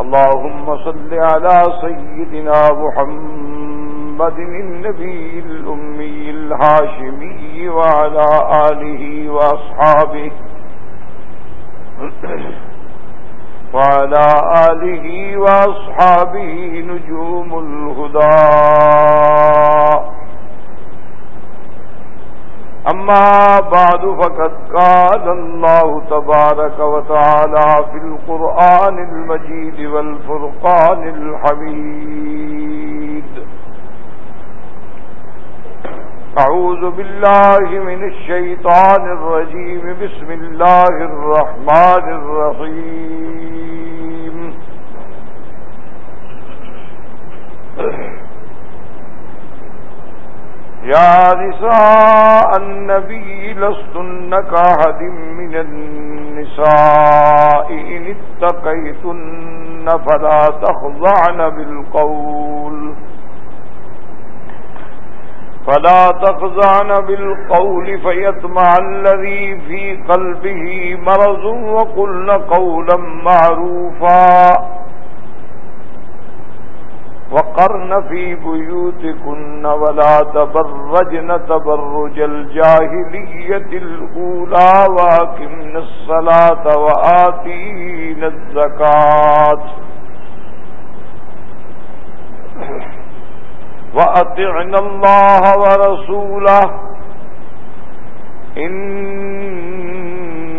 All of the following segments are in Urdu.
اللهم صل على سيدنا محمد النبي الأمي الهاشمي وعلى آله وأصحابه وعلى آله وأصحابه نجوم الهدى. أما بعد فقد قال الله تبارك وتعالى في القرآن المجيد والفرقان الحميد. أعوذ بالله من الشيطان الرجيم. بسم الله الرحمن الرحيم. يا نساء النبي لستن كهد من النساء إن اتقيتن فلا تخضعن بالقول فلا تخضعن بالقول فيطمع الذي في قلبه مرض وقلن قولا معروفا وقرن في بيوتكن ولا تبرجن تبرج الجاهلية الأولى واكمن الصلاة وآتين الزكاة. وأطعن الله ورسوله.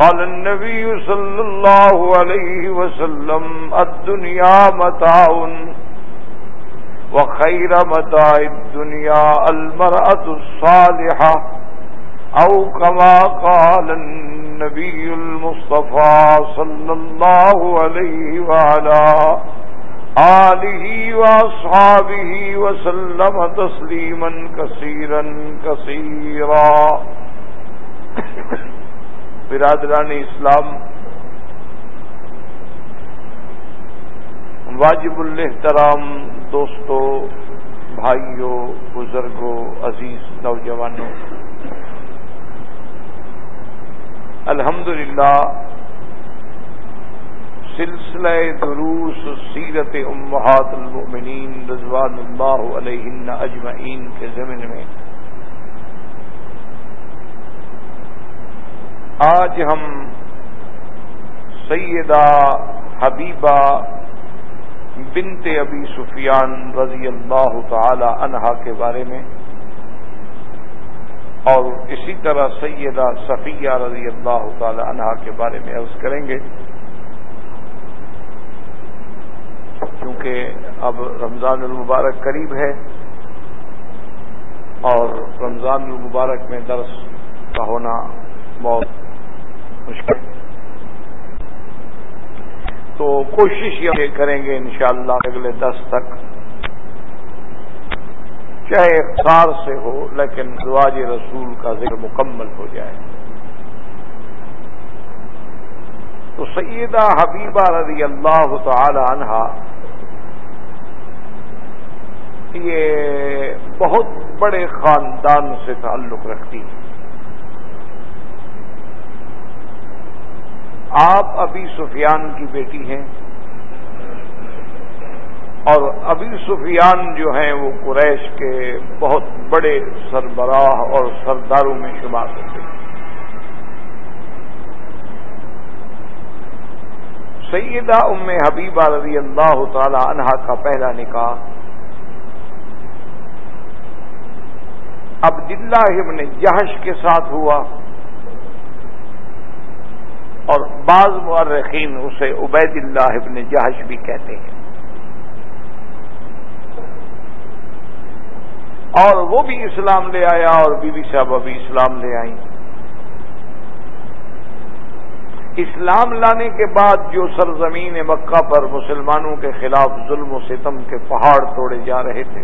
قال النبي صلى الله عليه وسلم، الدنيا متاع وخير متاع الدنيا، المرأة الصالحة، أو كما قال النبي المصطفى صلى الله عليه وعلى آله وأصحابه وسلم تسليما كثيرا كثيرا. برادران اسلام، واجب الحترام دوستوں بھائیوں بزرگوں عزیز نوجوانوں الحمد للہ سلسلہ دروس سیرت امہات المؤمنین رضوان اللہ علیہ اجمعین کے زمین میں آج ہم سیدہ حبیبہ بنت ابی سفیان رضی اللہ تعالی عنہا کے بارے میں اور اسی طرح سیدہ صفیہ رضی اللہ تعالی عنہا کے بارے میں عرض کریں گے۔ کیونکہ اب رمضان المبارک قریب ہے اور رمضان المبارک میں درس کا ہونا بہت مشکل تو کوشش یہ کریں گے انشاءاللہ اگلے دس تک چاہے اختار سے ہو، لیکن رواج رسول کا ذکر مکمل ہو جائے۔ تو سیدہ حبیبہ رضی اللہ تعالی عنہا یہ بہت بڑے خاندان سے تعلق رکھتی ہے۔ آپ ابھی سفیان کی بیٹی ہیں اور ابھی سفیان جو ہیں وہ قریش کے بہت بڑے سربراہ اور سرداروں میں شمار ہوتے ہیں۔ سیدہ ام حبیبہ رضی اللہ تعالی عنہا کا پہلا نکاح۔ عبداللہ ابن جہش کے ساتھ ہوا۔ اور بعض مورخین اسے عبید اللہ ابن جہش بھی کہتے ہیں۔ اور وہ بھی اسلام لے آیا اور بی بی صاحب ابھی اسلام لے آئی اسلام لانے کے بعد جو سرزمین مکہ پر مسلمانوں کے خلاف ظلم و ستم کے پہاڑ توڑے جا رہے تھے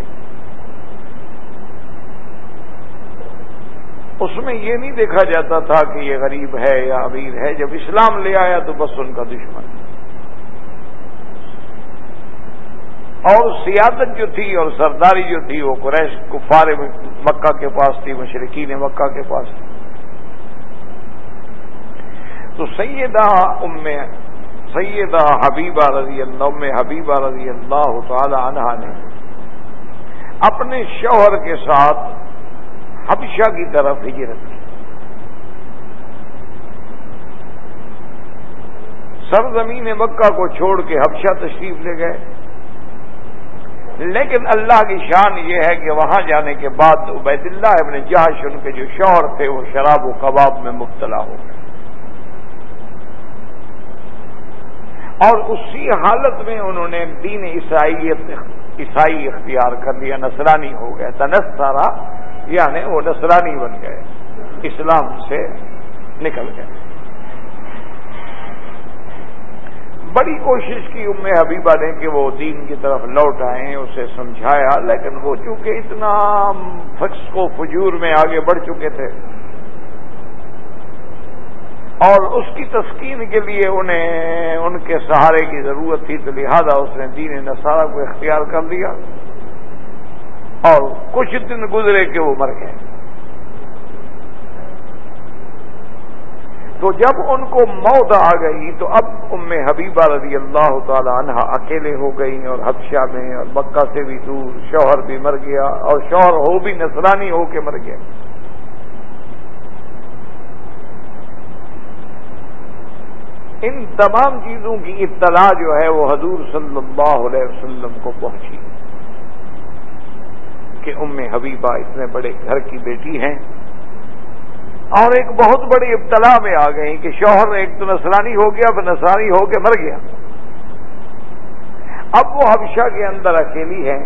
اس میں یہ نہیں دیکھا جاتا تھا کہ یہ غریب ہے یا امیر ہے، جب اسلام لے آیا تو بس ان کا دشمن۔ اور سیادت جو تھی اور سرداری جو تھی، وہ قریش کفار مکہ کے پاس تھی مشرقین مکہ کے پاس تھی۔ تو سیدہ ام، سیدہ حبیبہ رضی اللہ، ام حبیبہ رضی اللہ تعالی عنہ نے اپنے شوہر کے ساتھ حبشہ کی طرف ہجرت کی۔ سرزمین مکہ کو چھوڑ کے حبشہ تشریف لے گئے۔ لیکن اللہ کی شان یہ ہے کہ وہاں جانے کے بعد عبید اللہ ابن جہاش ان کے جو شوہر تھے وہ شراب و کباب میں مبتلا ہو گئے۔ اور اسی حالت میں انہوں نے دین عیسائیت عیسائی اختیار کر لیا، نصرانی ہو گیا تنس یعنی وہ نصرانی بن گئے، اسلام سے نکل گئے۔ بڑی کوشش کی ام حبیبہ نے کہ وہ دین کی طرف لوٹ آئیں، اسے سمجھایا، لیکن وہ چونکہ اتنا فخص کو فجور میں آگے بڑھ چکے تھے، اور اس کی تسکین کے لیے انہیں، ان کے سہارے کی ضرورت تھی، تو لہذا اس نے دین نصارہ کو اختیار کر لیا اور کچھ دن گزرے کہ وہ مر گئے۔ تو جب ان کو موت آ گئی تو اب ام حبیبہ رضی اللہ تعالی عنہ اکیلے ہو گئی اور حبشہ میں اور مکہ سے بھی دور، شوہر بھی مر گیا اور شوہر ہو بھی نصرانی ہو کے مر گیا۔ ان تمام چیزوں کی اطلاع جو ہے وہ حضور صلی اللہ علیہ وسلم کو پہنچی۔ کہ ام حبیبہ اتنے بڑے گھر کی بیٹی ہیں۔ اور ایک بہت بڑی ابتلا میں آ گئی کہ شوہر ایک تو نسرانی ہو گیا پھر نسرانی ہو کے مر گیا۔ اب وہ حبشہ کے اندر اکیلی ہے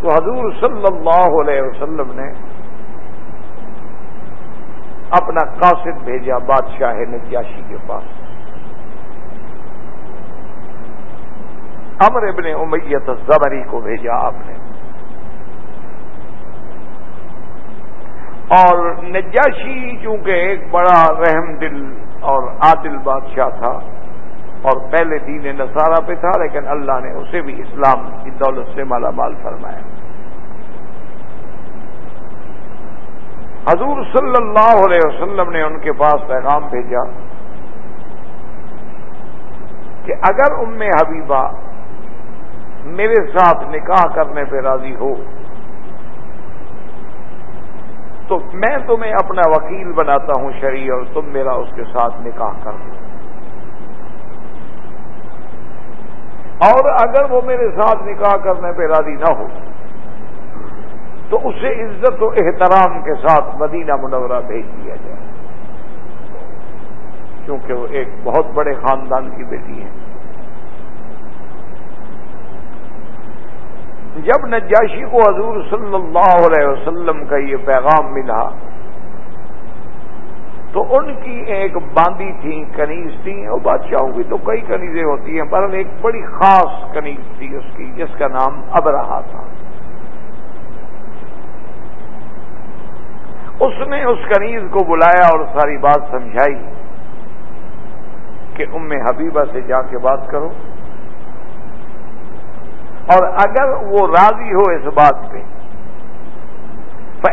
تو حضور صلی اللہ علیہ وسلم نے اپنا قاصد بھیجا بادشاہ نجاشی کے پاس۔ امر ابن امیت زبری کو بھیجا آپ نے۔ اور نجاشی چونکہ ایک بڑا رحم دل اور عادل بادشاہ تھا اور پہلے دین نصارہ پہ تھا، لیکن اللہ نے اسے بھی اسلام کی دولت سے مالا مال فرمایا۔ حضور صلی اللہ علیہ وسلم نے ان کے پاس پیغام بھیجا کہ اگر ام حبیبہ میرے ساتھ نکاح کرنے پہ راضی ہو۔ تو میں تمہیں اپنا وکیل بناتا ہوں شریع اور تم میرا اس کے ساتھ نکاح کر دو۔ اور اگر وہ میرے ساتھ نکاح کرنے پہ راضی نہ ہو، تو اسے عزت و احترام کے ساتھ مدینہ منورہ بھیج دیا جائے۔ کیونکہ وہ ایک بہت بڑے خاندان کی بیٹی ہے جب نجاشی کو حضور صلی اللہ علیہ وسلم کا یہ پیغام ملا، تو ان کی ایک باندی تھی، کنیز تھی، اور بادشاہوں کی تو کئی کنیزیں ہوتی ہیں، پر ایک بڑی خاص کنیز تھی اس کی، جس کا نام اب رہا تھا۔ اس نے اس کنیز کو بلایا اور ساری بات سمجھائی کہ ام حبیبہ سے جا کے بات کرو۔ اور اگر وہ راضی ہو اس بات پہ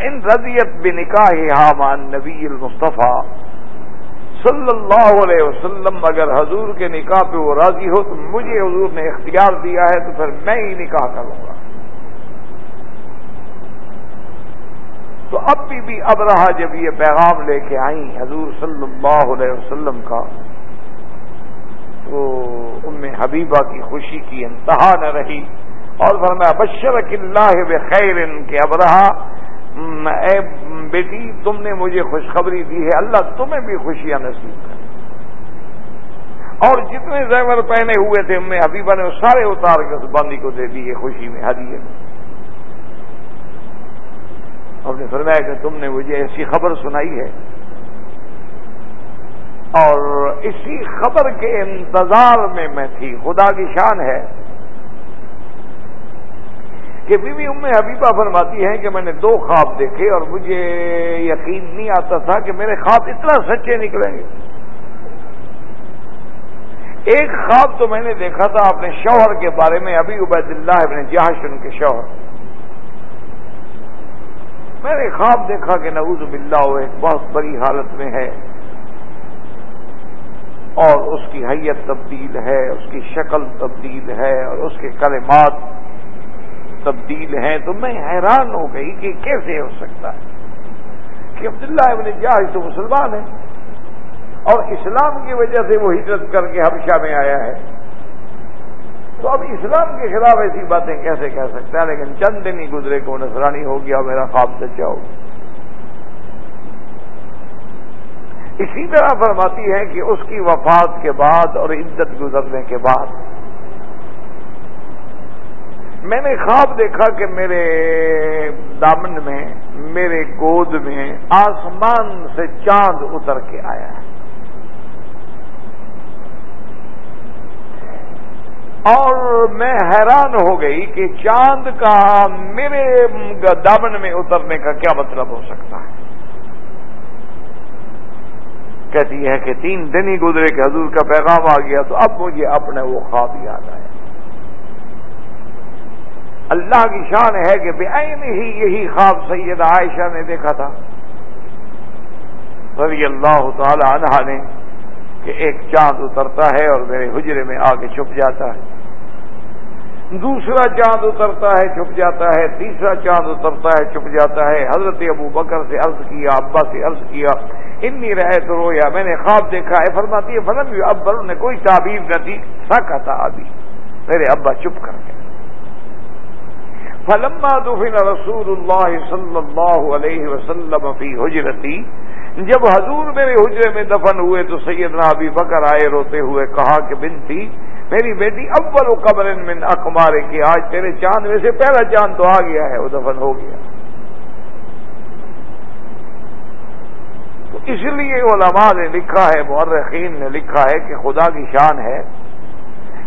ان رضیت بے نکاح حامان نبی المصطفیٰ صلی اللہ علیہ وسلم اگر حضور کے نکاح پہ وہ راضی ہو، تو مجھے حضور نے اختیار دیا ہے، تو پھر میں ہی نکاح کروں گا۔ تو اب بھی بھی اب رہا جب یہ پیغام لے کے آئیں حضور صلی اللہ علیہ وسلم کا، تو ان میں حبیبہ کی خوشی کی انتہا نہ رہی۔ اور فرمایا بشر اللہ بخیر کے اب رہا اے بیٹی، تم نے مجھے خوشخبری دی ہے، اللہ تمہیں بھی خوشیاں نصیب کریں اور جتنے زیور پہنے ہوئے تھے میں حبیبہ نے سارے اتار کے اس باندھی کو دے دیے خوشی میں ہدیے میں۔ آپ نے فرمایا کہ تم نے مجھے ایسی خبر سنائی ہے۔ اور اسی خبر کے انتظار میں میں تھی۔ خدا کی شان ہے۔ کہ بی بی ام حبیبہ فرماتی ہیں کہ میں نے دو خواب دیکھے اور مجھے یقین نہیں آتا تھا کہ میرے خواب اتنا سچے نکلیں گے۔ ایک خواب تو میں نے دیکھا تھا اپنے شوہر کے بارے میں ابھی عبید اللہ ابن جہاش ان کے شوہر۔ میں نے خواب دیکھا کہ نعوذ باللہ وہ ایک بہت بڑی حالت میں ہے اور اس کی حیت تبدیل ہے، اس کی شکل تبدیل ہے اور اس کے کلمات تبدیل ہیں تو میں حیران ہو گئی کہ کیسے ہو سکتا ہے کہ عبداللہ ابن جہاز تو مسلمان ہے اور اسلام کی وجہ سے وہ ہجرت کر کے حبشہ میں آیا ہے۔ تو اب اسلام کے خلاف ایسی باتیں کیسے کہہ سکتا ہے؟ لیکن چند دن ہی گزرے کو نسرانی ہو گیا، میرا خواب سچا ہو اسی طرح فرماتی ہے کہ اس کی وفات کے بعد اور عزت گزرنے کے بعد میں نے خواب دیکھا کہ میرے دامن میں، میرے گود میں آسمان سے چاند اتر کے آیا ہے۔ اور میں حیران ہو گئی کہ چاند کا میرے دامن میں اترنے کا کیا مطلب ہو سکتا ہے۔ کہتی ہے کہ تین دن ہی گزرے کہ حضور کا پیغام آ گیا تو اب مجھے اپنے وہ خواب یاد آیا اللہ کی شان ہے کہ بے ہی یہی خواب سید عائشہ نے دیکھا تھا۔ رضی اللہ تعالی عنہ نے کہ ایک چاند اترتا ہے اور میرے حجرے میں آ کے چھپ جاتا ہے۔ دوسرا چاند اترتا ہے، چھپ جاتا ہے۔ تیسرا چاند اترتا ہے، چھپ جاتا ہے۔ حضرت ابو بکر سے عرض کیا، ابا سے عرض کیا، انی رہے تو رویا، میں نے خواب دیکھا ہے۔ فرماتی ہے، فلم ابر نے کوئی تعبیر نہ دی سکا تھا ابھی میرے ابا چپ کر گئے۔ فلما دفن رسول اللہ صلی اللہ علیہ وسلم فی حجرتی، جب حضور میرے حجرے میں دفن ہوئے تو سیدنا ابھی بکر آئے روتے ہوئے کہا کہ بنتی، میری بیٹی اول قبر من اخبار کی، آج تیرے چاند میں سے پہلا چاند تو آ گیا ہے، وہ دفن ہو گیا۔ تو اس لیے علماء نے لکھا ہے، مورخین نے لکھا ہے کہ خدا کی شان ہے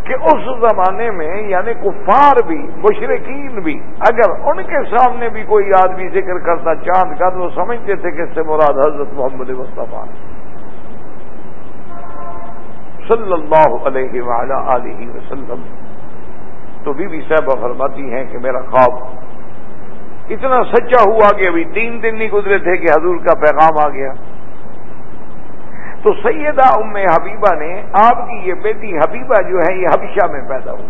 کہ اس زمانے میں یعنی کفار بھی مشرقین بھی، اگر ان کے سامنے بھی کوئی آدمی ذکر کرتا، چاند کا، تو وہ سمجھتے تھے کہ اس سے مراد حضرت محمد مصطفیٰ۔ صلی اللہ علیہ علیہ وسلم۔ تو بی بی صاحبہ فرماتی ہیں کہ میرا خواب اتنا سچا ہوا کہ ابھی تین دن نہیں گزرے تھے کہ حضور کا پیغام آ گیا۔ تو سیدہ ام حبیبہ نے آپ کی یہ بیٹی حبیبہ جو ہے یہ حبشہ میں پیدا ہوئی۔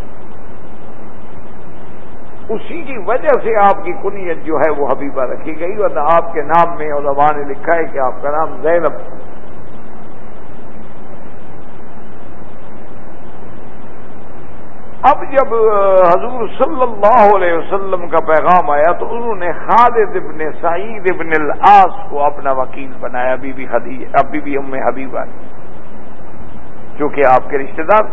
اسی کی وجہ سے آپ کی کنیت جو ہے وہ حبیبہ رکھی گئی ورنہ آپ کے نام میں علماء نے لکھا ہے کہ آپ کا نام زینب اب جب حضور صلی اللہ علیہ وسلم کا پیغام آیا تو انہوں نے خالد ابن سعید ابن العاص کو اپنا وکیل بنایا، بی بی اب بی بی ام حبیبہ نے، جو کہ آپ کے رشتے دار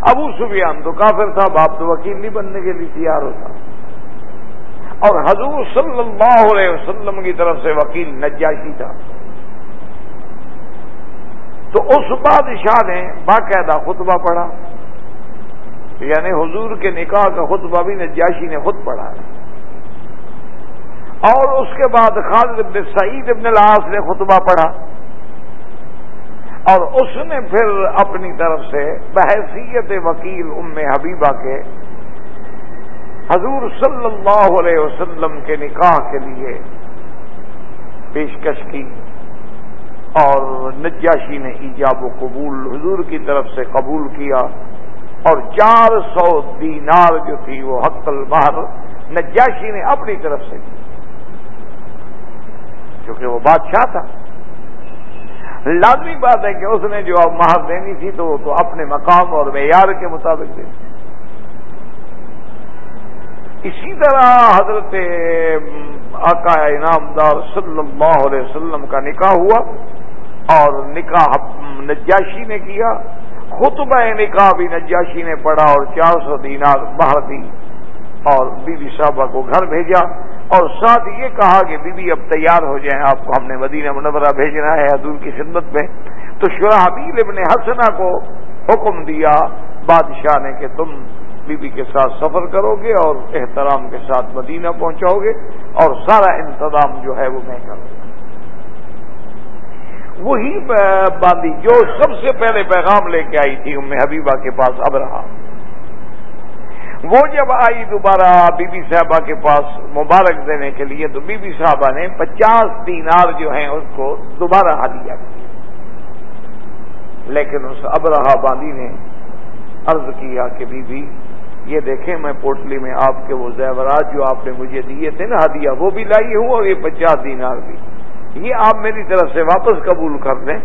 ابو سفیان تو کافر تھا، باپ تو وکیل نہیں بننے کے لیے تیار ہوتا۔ اور حضور صلی اللہ علیہ وسلم کی طرف سے وکیل نجاشی تھا۔ تو اس بادشاہ نے باقاعدہ خطبہ پڑھا۔ یعنی حضور کے نکاح کا خطبہ بھی نجاشی نے خود پڑھا اور اس کے بعد خالد ابن سعید ابن العاص نے خطبہ پڑھا۔ اور اس نے پھر اپنی طرف سے بحثیت وکیل ام حبیبہ کے حضور صلی اللہ علیہ وسلم کے نکاح کے لیے پیشکش کی اور نجاشی نے ایجاب و قبول حضور کی طرف سے قبول کیا۔ اور چار سو دینار جو تھی وہ حق المہر نجاشی نے اپنی طرف سے کی۔ کیونکہ وہ بادشاہ تھا۔ لازمی بات ہے کہ اس نے جو اب مہر دینی تھی تو وہ تو اپنے مقام اور معیار کے مطابق دینی۔ اسی طرح حضرت آقا انعام دار صلی اللہ علیہ وسلم کا نکاح ہوا اور نکاح نجاشی نے کیا۔ خطبہ نکاح بھی نجاشی نے پڑھا اور چار سو دینار باہر دی اور بی بی صاحبہ کو گھر بھیجا اور ساتھ یہ کہا کہ بی بی اب تیار ہو جائیں، آپ کو ہم نے مدینہ منورہ بھیجنا ہے، حضور کی خدمت میں۔ تو شرحبیل ابن حسنا کو حکم دیا بادشاہ نے کہ تم بی بی کے ساتھ سفر کرو گے اور احترام کے ساتھ مدینہ پہنچاؤ گے اور سارا انتظام جو ہے وہ میں کروں۔ گا وہی باندھی جو سب سے پہلے پیغام لے کے آئی تھی ام حبیبہ کے پاس اب رہا۔ وہ جب آئی دوبارہ بی بی صاحبہ کے پاس مبارک دینے کے لیے تو بی بی صاحبہ نے پچاس دینار جو ہیں اس کو دوبارہ ہدیہ کیا لیکن اس ابرہا باندھی نے عرض کیا کہ بی بی، یہ دیکھیں میں پوٹلی میں آپ کے وہ زیورات جو آپ نے مجھے دیے تھے نا ہدیہ، وہ بھی لائی ہوں اور یہ پچاس دینار بھی۔ یہ آپ میری طرف سے واپس قبول کر دیں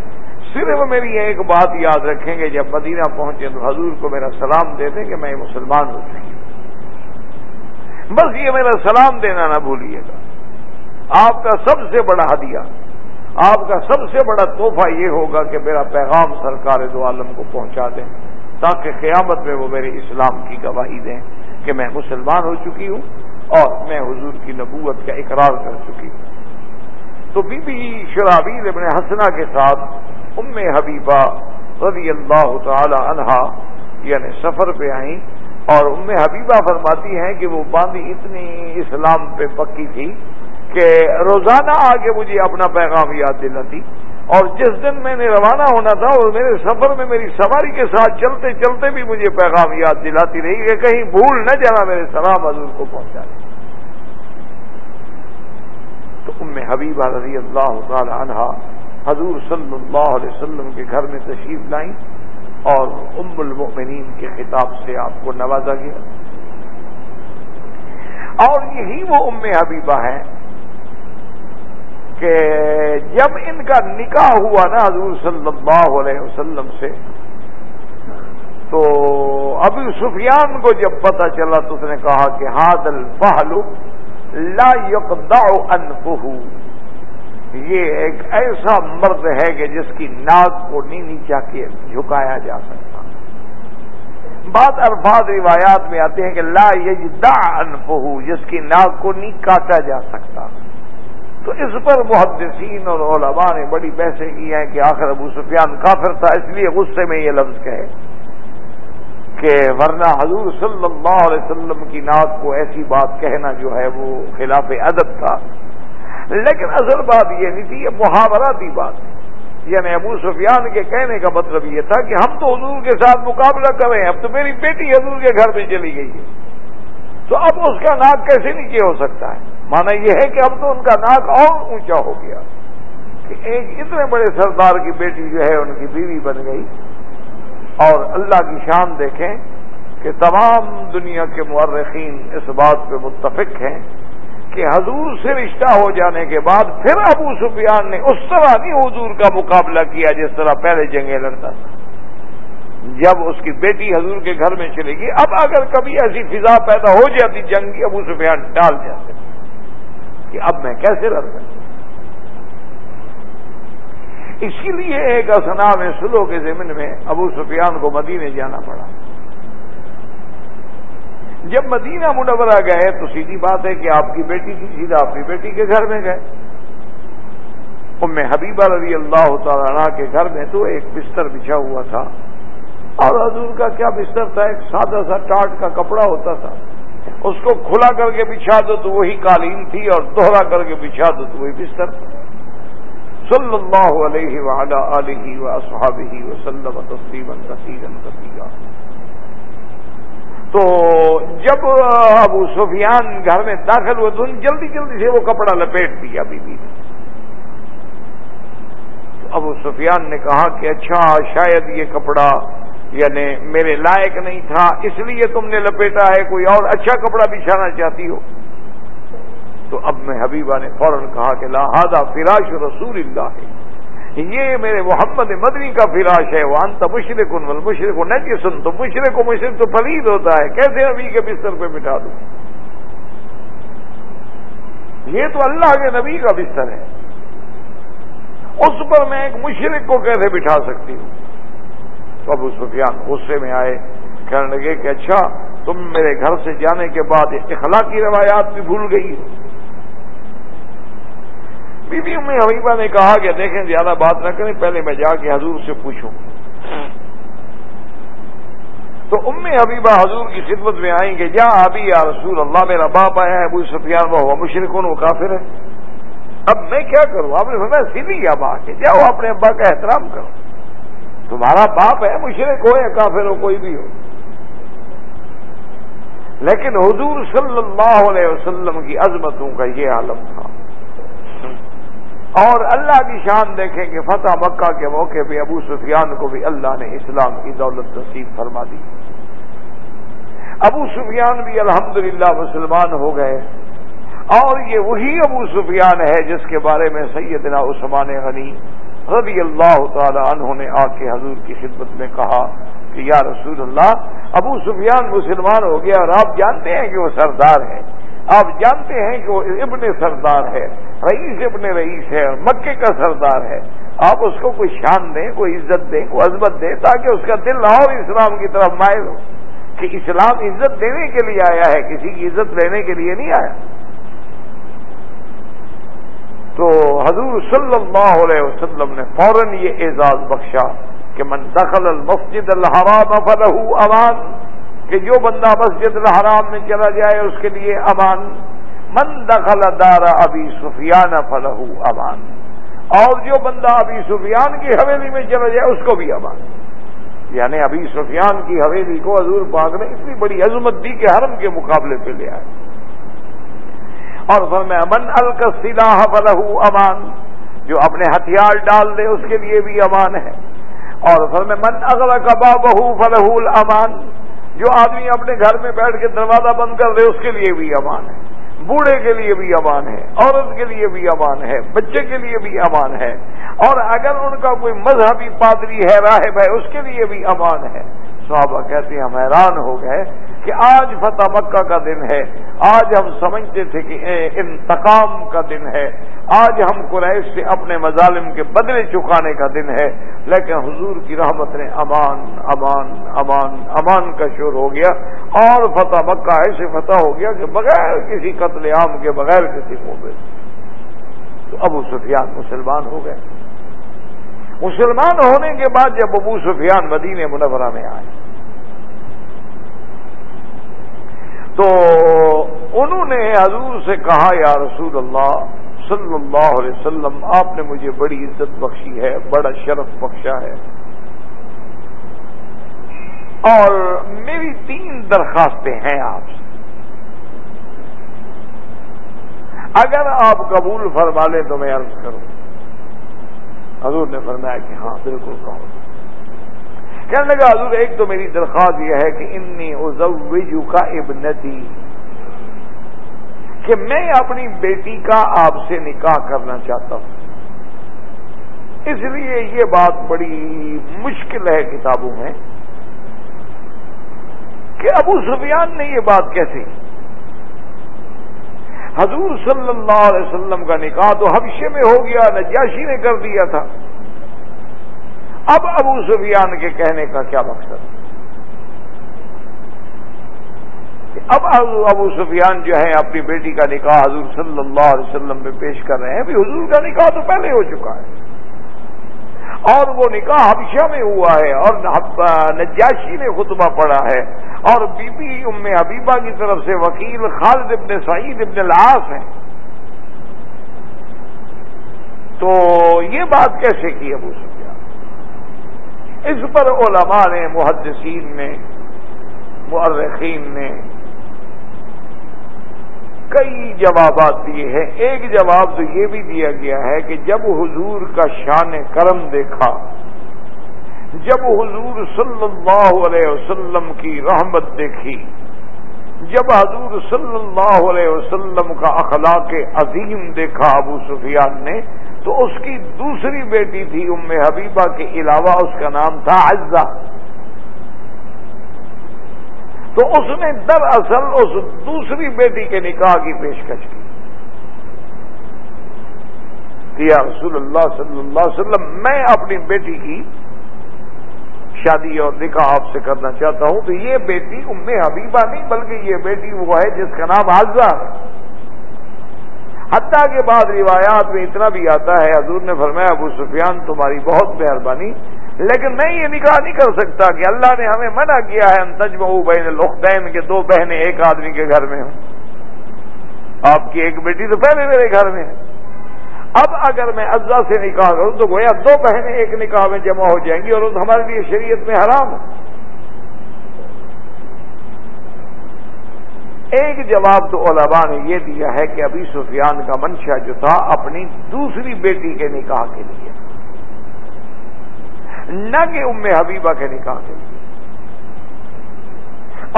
صرف میری ایک بات یاد رکھیں گے جب مدینہ پہنچے تو حضور کو میرا سلام دے دیں کہ میں مسلمان ہو چکی بس یہ میرا سلام دینا نہ بھولیے گا۔ آپ کا سب سے بڑا ہدیہ آپ کا سب سے بڑا تحفہ یہ ہوگا کہ میرا پیغام سرکار دو عالم کو پہنچا دیں تاکہ قیامت میں وہ میرے اسلام کی گواہی دیں کہ میں مسلمان ہو چکی ہوں اور میں حضور کی نبوت کا اقرار کر چکی ہوں۔ تو بی بی شرابیر ابن حسنا کے ساتھ ام حبیبہ رضی اللہ تعالی عنہا یعنی سفر پہ آئیں اور ام حبیبہ فرماتی ہیں کہ وہ باندھی اتنی اسلام پہ پکی تھی کہ روزانہ آگے مجھے اپنا پیغام یاد دلاتی اور جس دن میں نے روانہ ہونا تھا اور میرے سفر میں میری سواری کے ساتھ چلتے چلتے بھی مجھے پیغام یاد دلاتی رہی کہ کہیں بھول نہ جانا میرے سلام حضور کو پہنچا دیں تو ام حبیبہ رضی اللہ تعالی عنہ حضور صلی اللہ علیہ وسلم کے گھر میں تشریف لائیں اور ام المؤمنین کے خطاب سے آپ کو نوازا گیا۔ اور یہی وہ ام حبیبہ ہے کہ جب ان کا نکاح ہوا نا حضور صلی اللہ علیہ وسلم سے، تو ابھی سفیان کو جب پتہ چلا تو اس نے کہا کہ ہاد الفہلو لا يقدع انفه یہ ایک ایسا مرد ہے کہ جس کی ناک کو نہیں نیچا کے جھکایا جا سکتا۔ بات الفاظ روایات میں آتے ہیں کہ لا یجدع انفه جس کی ناک کو نہیں کاٹا جا سکتا۔ تو اس پر محدثین اور علماء نے بڑی بحثیں کی ہیں کہ آخر ابو سفیان کافر تھا، اس لیے غصے میں یہ لفظ کہے۔ کہ ورنہ حضور صلی اللہ علیہ وسلم کی نعت کو ایسی بات کہنا جو ہے وہ خلاف ادب تھا۔ لیکن اصل بات یہ نہیں تھی، یہ محاورہ بات یعنی ابو سفیان کے کہنے کا مطلب یہ تھا کہ ہم تو حضور کے ساتھ مقابلہ کریں اب تو میری بیٹی حضور کے گھر میں چلی گئی ہے۔ تو اب اس کا ناک کیسے نیچے ہو سکتا ہے؟ مانا یہ ہے کہ اب تو ان کا ناک اور اونچا ہو گیا۔ کہ ایک اتنے بڑے سردار کی بیٹی جو ہے، ان کی بیوی بن گئی۔ اور اللہ کی شان دیکھیں کہ تمام دنیا کے مورخین اس بات پہ متفق ہیں کہ حضور سے رشتہ ہو جانے کے بعد پھر ابو سفیان نے اس طرح نہیں حضور کا مقابلہ کیا جس طرح پہلے جنگیں لڑتا تھا۔ جب اس کی بیٹی حضور کے گھر میں چلے گی اب اگر کبھی ایسی فضا پیدا ہو جاتی جنگ کی، ابو سفیان ڈال جاتے۔ کہ اب میں کیسے لڑ سکتا اسی لیے ایک اسنا میں سلو کے زمین میں ابو سفیان کو مدینے جانا پڑا۔ جب مدینہ منورہ گئے تو سیدھی بات ہے کہ آپ کی بیٹی کی سیدھا اپنی بیٹی کے گھر میں گئے۔ ام حبیبہ رضی اللہ تعالیٰ کے گھر میں تو ایک بستر بچھا ہوا تھا۔ اور حضور کا کیا بستر تھا؟ ایک سادہ سا ٹاٹ کا کپڑا ہوتا تھا۔ اس کو کھلا کر کے بچھا دو تو وہی قالین تھی اور دوہرا کر کے بچھا دو تو وہی بستر۔ تھا صلی اللہ علیہ وعلا علیہ و وسلم تسلیما کثیرا کثیرا۔ تو جب ابو سفیان گھر میں داخل ہوئے تو جلدی جلدی سے وہ کپڑا لپیٹ دیا بی بی نے۔ ابو سفیان نے کہا کہ اچھا شاید یہ کپڑا یعنی میرے لائق نہیں تھا، اس لیے تم نے لپیٹا ہے، کوئی اور اچھا کپڑا بچھانا چاہتی ہو؟ تو اب میں حبیبہ نے فوراً کہا کہ لاہدہ فراش رسول اللہ. ہے یہ میرے محمد مدنی کا فراش ہے. وہ انت مشرق ان مشرق کو نہ سن تو مشرق و مشرق تو پلید ہوتا ہے. کیسے نبی کے بستر پہ بٹھا دوں؟ یہ تو اللہ کے نبی کا بستر ہے. اس پر میں ایک مشرق کو کیسے بٹھا سکتی ہوں؟ تو ابو سفیان غصے میں آئے. کہنے لگے کہ اچھا تم میرے گھر سے جانے کے بعد اخلاقی روایات بھی بھول گئی بی بی امی حبیبہ نے کہا کہ دیکھیں زیادہ بات نہ کریں، پہلے میں جا کے حضور سے پوچھوں۔ تو ام حبیبہ حضور کی خدمت میں آئیں گے جا ابھی یا رسول اللہ، میرا باپ آیا ہے، ابو سفیان، وہ مشرقوں وہ کافر ہے۔ اب میں کیا کروں؟ آپ نے سنا سیدھی یا کے جاؤ، اپنے ابا کا احترام کرو۔ تمہارا باپ ہے مشرق ہو یا کافر ہو، کوئی بھی ہو۔ لیکن حضور صلی اللہ علیہ وسلم کی عظمتوں کا یہ عالم تھا۔ اور اللہ کی شان دیکھیں کہ فتح مکہ کے موقع پہ ابو سفیان کو بھی اللہ نے اسلام کی دولت نصیب فرما دی۔ ابو سفیان بھی الحمدللہ مسلمان ہو گئے۔ اور یہ وہی ابو سفیان ہے جس کے بارے میں سیدنا عثمان غنی رضی اللہ تعالی عنہ نے آ کے حضور کی خدمت میں کہا کہ یا رسول اللہ، ابو سفیان مسلمان ہو گیا اور آپ جانتے ہیں کہ وہ سردار ہے آپ جانتے ہیں کہ وہ ابن سردار ہے، رئیس ابن رئیس ہے اور مکے کا سردار ہے۔ آپ اس کو کوئی شان دیں، کوئی عزت دیں، کوئی عزمت دیں، تاکہ اس کا دل نہ ہو اسلام کی طرف مائل ہو۔ کہ اسلام عزت دینے کے لیے آیا ہے، کسی کی عزت لینے کے لیے نہیں آیا۔ تو حضور صلی اللہ علیہ وسلم نے فوراً یہ اعزاز بخشا کہ من دخل المسجد الحرام فلہ امان۔ کہ جو بندہ مسجد الحرام میں چلا جائے اس کے لیے امان، من دخل دار ابی سفیان فلح امان۔ اور جو بندہ ابی سفیان کی حویلی میں چلا جائے اس کو بھی امان۔ یعنی ابھی سفیان کی حویلی کو حضور پاک نے اتنی بڑی عظمت دی کہ حرم کے مقابلے پہ لے آئے۔ اور پھر میں امن الکسلاح فلح امان۔ جو اپنے ہتھیار ڈال دے، اس کے لیے بھی امان ہے۔ اور پھر میں من اغل کبا بہو فلح امان جو آدمی اپنے گھر میں بیٹھ کے دروازہ بند کر دے اس کے لیے بھی امان ہے۔ بوڑھے کے لیے بھی امان ہے، عورت کے لیے بھی امان ہے، بچے کے لیے بھی امان ہے۔ اور اگر ان کا کوئی مذہبی پادری ہے، راہب ہے، اس کے لیے بھی امان ہے۔ صحابہ کہتے ہیں ہم حیران ہو گئے کہ آج فتح مکہ کا دن ہے، آج ہم سمجھتے تھے کہ انتقام کا دن ہے، آج ہم قریش سے اپنے مظالم کے بدلے چکانے کا دن ہے، لیکن حضور کی رحمت نے امان امان امان امان کا شور ہو گیا اور فتح مکہ ایسے فتح ہو گیا کہ بغیر کسی قتل عام کے، بغیر کسی موبائل تو ابو سفیان مسلمان ہو گئے۔ مسلمان ہونے کے بعد جب ابو سفیان مدینہ منورہ میں آئے۔ تو انہوں نے حضور سے کہا، یا رسول اللہ، صلی اللہ علیہ وسلم، آپ نے مجھے بڑی عزت بخشی ہے، بڑا شرف بخشا ہے۔ اور میری تین درخواستیں ہیں آپ سے۔ اگر آپ قبول فرما لیں تو میں عرض کروں۔ حضور نے فرمایا کہ ہاں بالکل کہوں۔ کہنے لگا، حضور، ایک تو میری درخواست یہ ہے کہ انی ازوجو کا ابنتی، کہ میں اپنی بیٹی کا آپ سے نکاح کرنا چاہتا ہوں۔ اس لیے یہ بات بڑی مشکل ہے، کتابوں میں، کہ ابو سفیان نے یہ بات کیسے حضور صلی اللہ علیہ وسلم کا نکاح تو حبشے میں ہو گیا، نجاشی نے کر دیا تھا۔ اب ابو سفیان کے کہنے کا کیا مقصد؟ اب ابو سفیان جو ہے اپنی بیٹی کا نکاح حضور صلی اللہ علیہ وسلم میں پیش کر رہے ہیں، ابھی حضور کا نکاح تو پہلے ہو چکا ہے۔ اور وہ نکاح حبشہ میں ہوا ہے اور نجاشی نے خطبہ پڑا ہے اور بی بی ام حبیبہ کی طرف سے وکیل خالد ابن سعید ابن العاص ہیں۔ تو یہ بات کیسے کی ابو سفیان؟ اس پر علماء نے، محدثین نے مرخین نے کئی جوابات دیے ہیں۔ ایک جواب تو یہ بھی دیا گیا ہے کہ جب حضور کا شان کرم دیکھا، جب حضور صلی اللہ علیہ وسلم کی رحمت دیکھی، جب حضور صلی اللہ علیہ وسلم کا اخلاق عظیم دیکھا ابو سفیان نے، تو اس کی دوسری بیٹی تھی ام حبیبہ، کے علاوہ اس کا نام تھا عزا تو اس نے دراصل اس دوسری بیٹی کے نکاح کی پیشکش کی۔ یا رسول اللہ صلی اللہ علیہ وسلم، میں اپنی بیٹی کی شادی اور نکاح آپ سے کرنا چاہتا ہوں تو یہ بیٹی ام حبیبہ نہیں، بلکہ یہ بیٹی وہ ہے جس کا نام آزا ہے۔ حتیٰ کے بعد روایات میں اتنا بھی آتا ہے، حضور نے فرمایا، ابو سفیان، تمہاری بہت مہربانی لیکن میں یہ نکاح نہیں کر سکتا کہ اللہ نے ہمیں منع کیا ہے تجم بین الختین کے دو بہنیں ایک آدمی کے گھر میں ہوں۔ آپ کی ایک بیٹی تو پہلے میرے گھر میں ہے۔ اب اگر میں اجزا سے نکاح کروں تو گویا دو بہنیں ایک نکاح میں جمع ہو جائیں گی اور ہمارے لیے شریعت میں حرام ہے ایک جواب تو علماء نے یہ دیا ہے کہ ابھی سفیان کا منشا جو تھا اپنی دوسری بیٹی کے نکاح کے لیے۔ نہ کہ ام حبیبہ کے نکاح کے لیے۔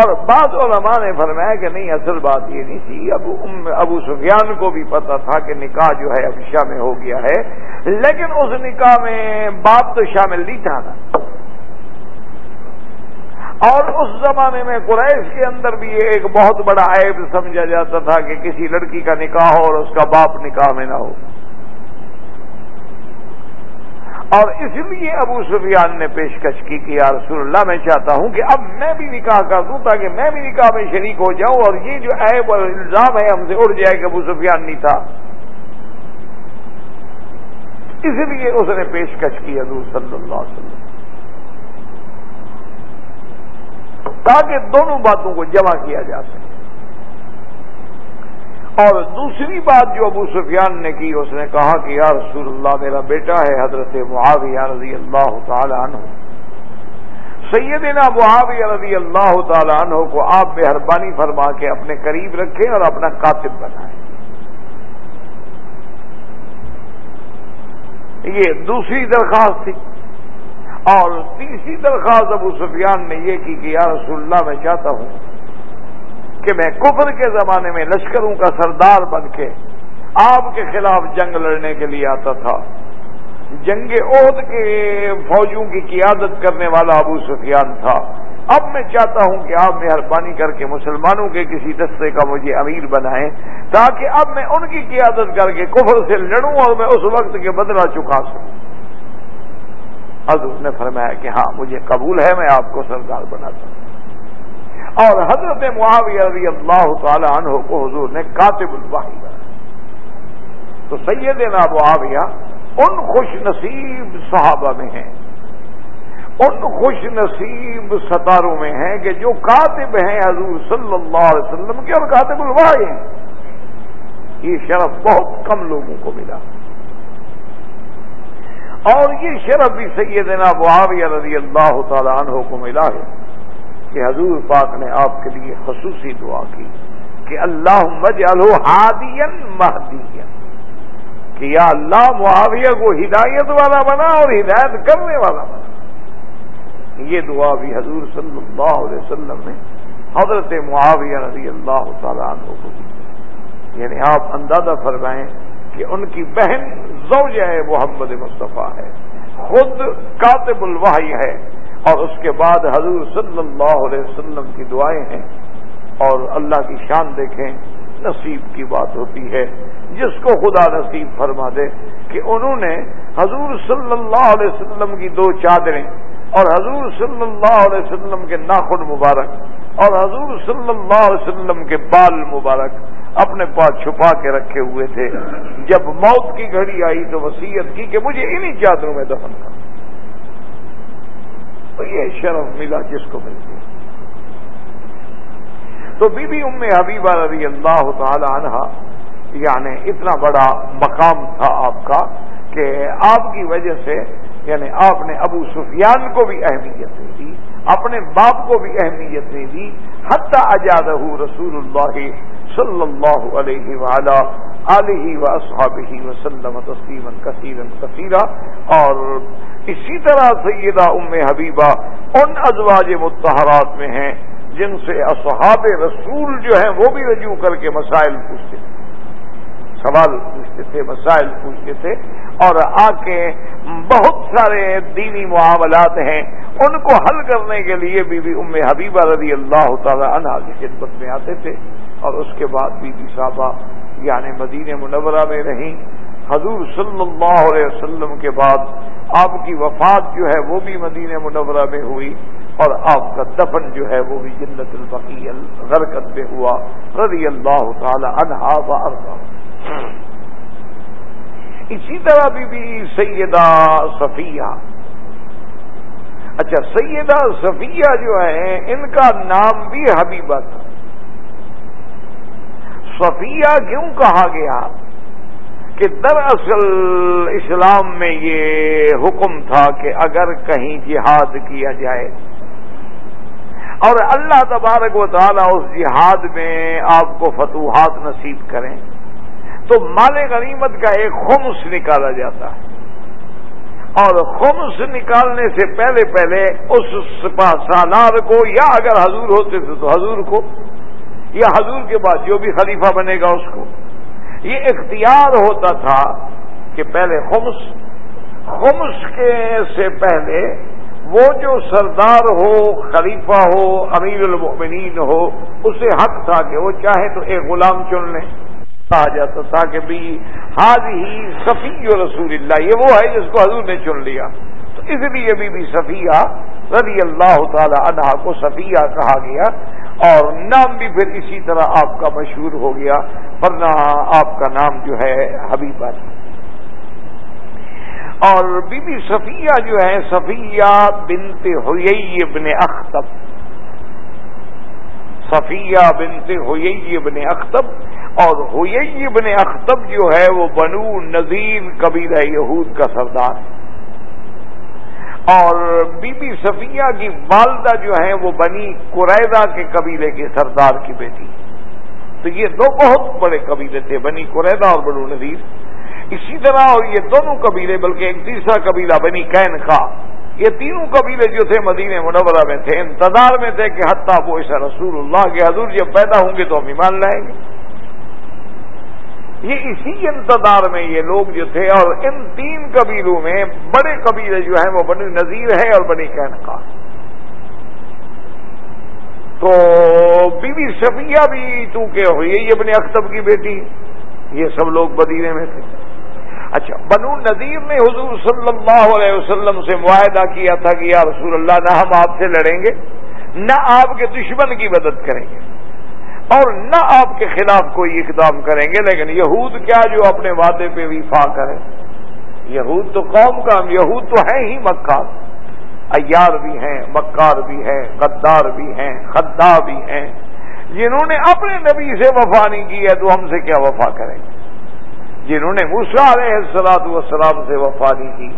اور بعض علماء نے فرمایا کہ نہیں، اصل بات یہ نہیں تھی۔ ابو ابو سفیان کو بھی پتا تھا کہ نکاح جو ہے ابشا میں ہو گیا ہے، لیکن اس نکاح میں باپ تو شامل نہیں تھا نا۔ اور اس زمانے میں قریش کے اندر بھی یہ ایک بہت بڑا عیب سمجھا جاتا تھا کہ کسی لڑکی کا نکاح ہو اور اس کا باپ نکاح میں نہ ہو۔ اور اس لیے ابو سفیان نے پیشکش کی کہ یا رسول اللہ، میں چاہتا ہوں کہ اب میں بھی نکاح کر دوں تاکہ میں بھی نکاح میں شریک ہو جاؤں اور یہ جو عیب اور الزام ہے، ہم سے اڑ جائے کہ ابو سفیان نہیں تھا۔ اس لیے اس نے پیشکش کی حضور صلی اللہ علیہ وسلم۔ تاکہ دونوں باتوں کو جمع کیا جا سکے۔ اور دوسری بات جو ابو سفیان نے کی، اس نے کہا کہ یا رسول اللہ، میرا بیٹا ہے حضرت معاویہ رضی اللہ تعالی عنہ۔ سیدنا معاویہ رضی اللہ تعالی عنہ کو آپ مہربانی فرما کے اپنے قریب رکھیں اور اپنا کاتب بنائیں۔ یہ دوسری درخواست تھی۔ اور تیسری درخواست ابو سفیان نے یہ کی کہ یا رسول اللہ، میں چاہتا ہوں کہ میں کفر کے زمانے میں لشکروں کا سردار بن کے آپ کے خلاف جنگ لڑنے کے لیے آتا تھا۔ جنگ عہد کے فوجوں کی قیادت کرنے والا ابو سفیان تھا۔ اب میں چاہتا ہوں کہ آپ مہربانی کر کے مسلمانوں کے کسی دستے کا مجھے امیر بنائیں تاکہ اب میں ان کی قیادت کر کے کفر سے لڑوں اور میں اس وقت کے بدلا چکا سکوں۔ حضرت نے فرمایا کہ ہاں مجھے قبول ہے، میں آپ کو سردار بناتا ہوں۔ اور حضرت معاویہ رضی اللہ تعالی عنہ کو حضور نے کاتب الواحی بنا تو سیدنا معاویہ ان خوش نصیب صحابہ میں ہیں۔ ان خوش نصیب ستاروں میں ہیں کہ جو کاتب ہیں حضور صلی اللہ علیہ وسلم کے اور کاتب الواحی ہیں۔ یہ شرف بہت کم لوگوں کو ملا۔ اور یہ شرف بھی سیدنا معاویہ رضی اللہ تعالی عنہ کو ملا ہے۔ کہ حضور پاک نے آپ کے لیے خصوصی دعا کی کہ اللہ مجلو ہادین مہدین کہ یا اللہ معاویہ کو ہدایت والا بنا اور ہدایت کرنے والا بنا۔ یہ دعا بھی حضور صلی اللہ علیہ وسلم نے حضرت معاویہ رضی اللہ تعالیٰ عنہ کو دی۔ یعنی آپ اندازہ فرمائیں کہ ان کی بہن زوجہ محمد مصطفیٰ ہے، خود کاتب الوحی ہے اور اس کے بعد حضور صلی اللہ علیہ وسلم کی دعائیں ہیں اور اللہ کی شان دیکھیں، نصیب کی بات ہوتی ہے۔ جس کو خدا نصیب فرما دے کہ انہوں نے حضور صلی اللہ علیہ وسلم کی دو چادریں اور حضور صلی اللہ علیہ وسلم کے ناخن مبارک اور حضور صلی اللہ علیہ وسلم کے بال مبارک اپنے پاس چھپا کے رکھے ہوئے تھے۔ جب موت کی گھڑی آئی تو وسیعت کی کہ مجھے انہی چادروں میں دفن کر۔ تو یہ شرف ملا جس کو ملتی تو بی بی ام حبیبہ رضی اللہ تعالی عنہ یعنی اتنا بڑا مقام تھا آپ کا کہ آپ کی وجہ سے یعنی آپ نے ابو سفیان کو بھی اہمیت نہیں دی، اپنے باپ کو بھی اہمیت نہیں دی، حتیٰ اجاد رسول اللہ صلی اللہ علیہ وعلا علیہ و اصحاب وسلم تسلیم کثیر کثیرہ اور اسی طرح سیدہ ام حبیبہ ان ازواج متحرات میں ہیں جن سے اصحاب رسول جو ہیں وہ بھی رجوع کر کے مسائل پوچھتے تھے۔ سوال پوچھتے تھے، مسائل پوچھتے تھے۔ اور آ کے بہت سارے دینی معاملات ہیں۔ ان کو حل کرنے کے لیے بی بی ام حبیبہ رضی اللہ تعالی عنہ کی خدمت میں آتے تھے۔ اور اس کے بعد بی بی صاحبہ یعنی مدینہ منورہ میں رہیں۔ حضور صلی اللہ علیہ وسلم کے بعد آپ کی وفات جو ہے وہ بھی مدینہ منورہ میں ہوئی اور آپ کا دفن جو ہے وہ بھی جنت البقی غرکت میں ہوا۔ رضی اللہ تعالی عنہا و ارضا۔ اسی طرح بی بی سیدہ صفیہ۔ اچھا سیدہ صفیہ جو ہے، ان کا نام بھی حبیبہ تھا۔ صفیہ کیوں کہا گیا کہ دراصل اسلام میں یہ حکم تھا کہ اگر کہیں جہاد کیا جائے اور اللہ تبارک و تعالیٰ اس جہاد میں آپ کو فتوحات نصیب کریں تو مال غنیمت کا ایک خمس نکالا جاتا ہے اور خمس نکالنے سے پہلے پہلے اس سپا سالار کو یا اگر حضور ہوتے تھے تو حضور کو یا حضور کے بعد جو بھی خلیفہ بنے گا اس کو۔ یہ اختیار ہوتا تھا کہ پہلے خمس خمس کے سے پہلے وہ جو سردار ہو، خلیفہ ہو، امیر المؤمنین ہو، اسے حق تھا کہ وہ چاہے تو ایک غلام چن لیں کہا جاتا تھا کہ بھی حاض ہی صفی رسول اللہ، یہ وہ ہے جس کو حضور نے چن لیا۔ تو اس لیے بھی بھی صفیہ رضی اللہ تعالی عنہ کو صفیہ کہا گیا اور نام بھی پھر اسی طرح آپ کا مشہور ہو گیا، ورنہ آپ کا نام جو ہے حبیبہ اور بی بی صفیہ جو ہے، صفیہ بنت ہوئی ابن اختب۔ صفیہ بنت ہوئی ابن اختب۔ اور ہوئی ابن اختب جو ہے، وہ بنو نذیر قبیلہ یہود کا سردار۔ اور بی بی صفیہ کی والدہ جو ہیں وہ بنی قریدا کے قبیلے کے سردار کی بیٹی۔ تو یہ دو بہت بڑے قبیلے تھے، بنی قریدا اور بنو نذیر۔ اسی طرح اور یہ دونوں قبیلے، بلکہ ایک تیسرا قبیلہ بنی کین خا یہ تینوں قبیلے جو تھے مدینہ منورہ میں تھے، انتظار میں تھے کہ حتیٰ وہ ایسا رسول اللہ کے حضور جب پیدا ہوں گے تو ہم ایمان لائیں گے۔ یہ اسی انتظار میں یہ لوگ جو تھے اور ان تین قبیلوں میں بڑے قبیلے جو ہیں وہ بنی نذیر ہے اور بنی کا تو بی بی صفیہ بھی چونکہ ہوئی یہ اپنے اختب کی بیٹی، یہ سب لوگ مدینے میں تھے۔ اچھا بنو نذیر نے حضور صلی اللہ علیہ وسلم سے معاہدہ کیا تھا کہ یا رسول اللہ، نہ ہم آپ سے لڑیں گے، نہ آپ کے دشمن کی مدد کریں گے۔ اور نہ آپ کے خلاف کوئی اقدام کریں گے، لیکن یہود کیا جو اپنے وعدے پہ وفا کرے یہود تو قوم کا، یہود تو ہیں ہی مکار۔ ایار بھی ہیں، مکار بھی ہیں، غدار بھی ہیں، خدا بھی ہیں۔ جنہوں نے اپنے نبی سے وفا نہیں کی ہے تو ہم سے کیا وفا کریں؟ گے جنہوں نے علیہ السلاد وسلام سے وفا نہیں کی۔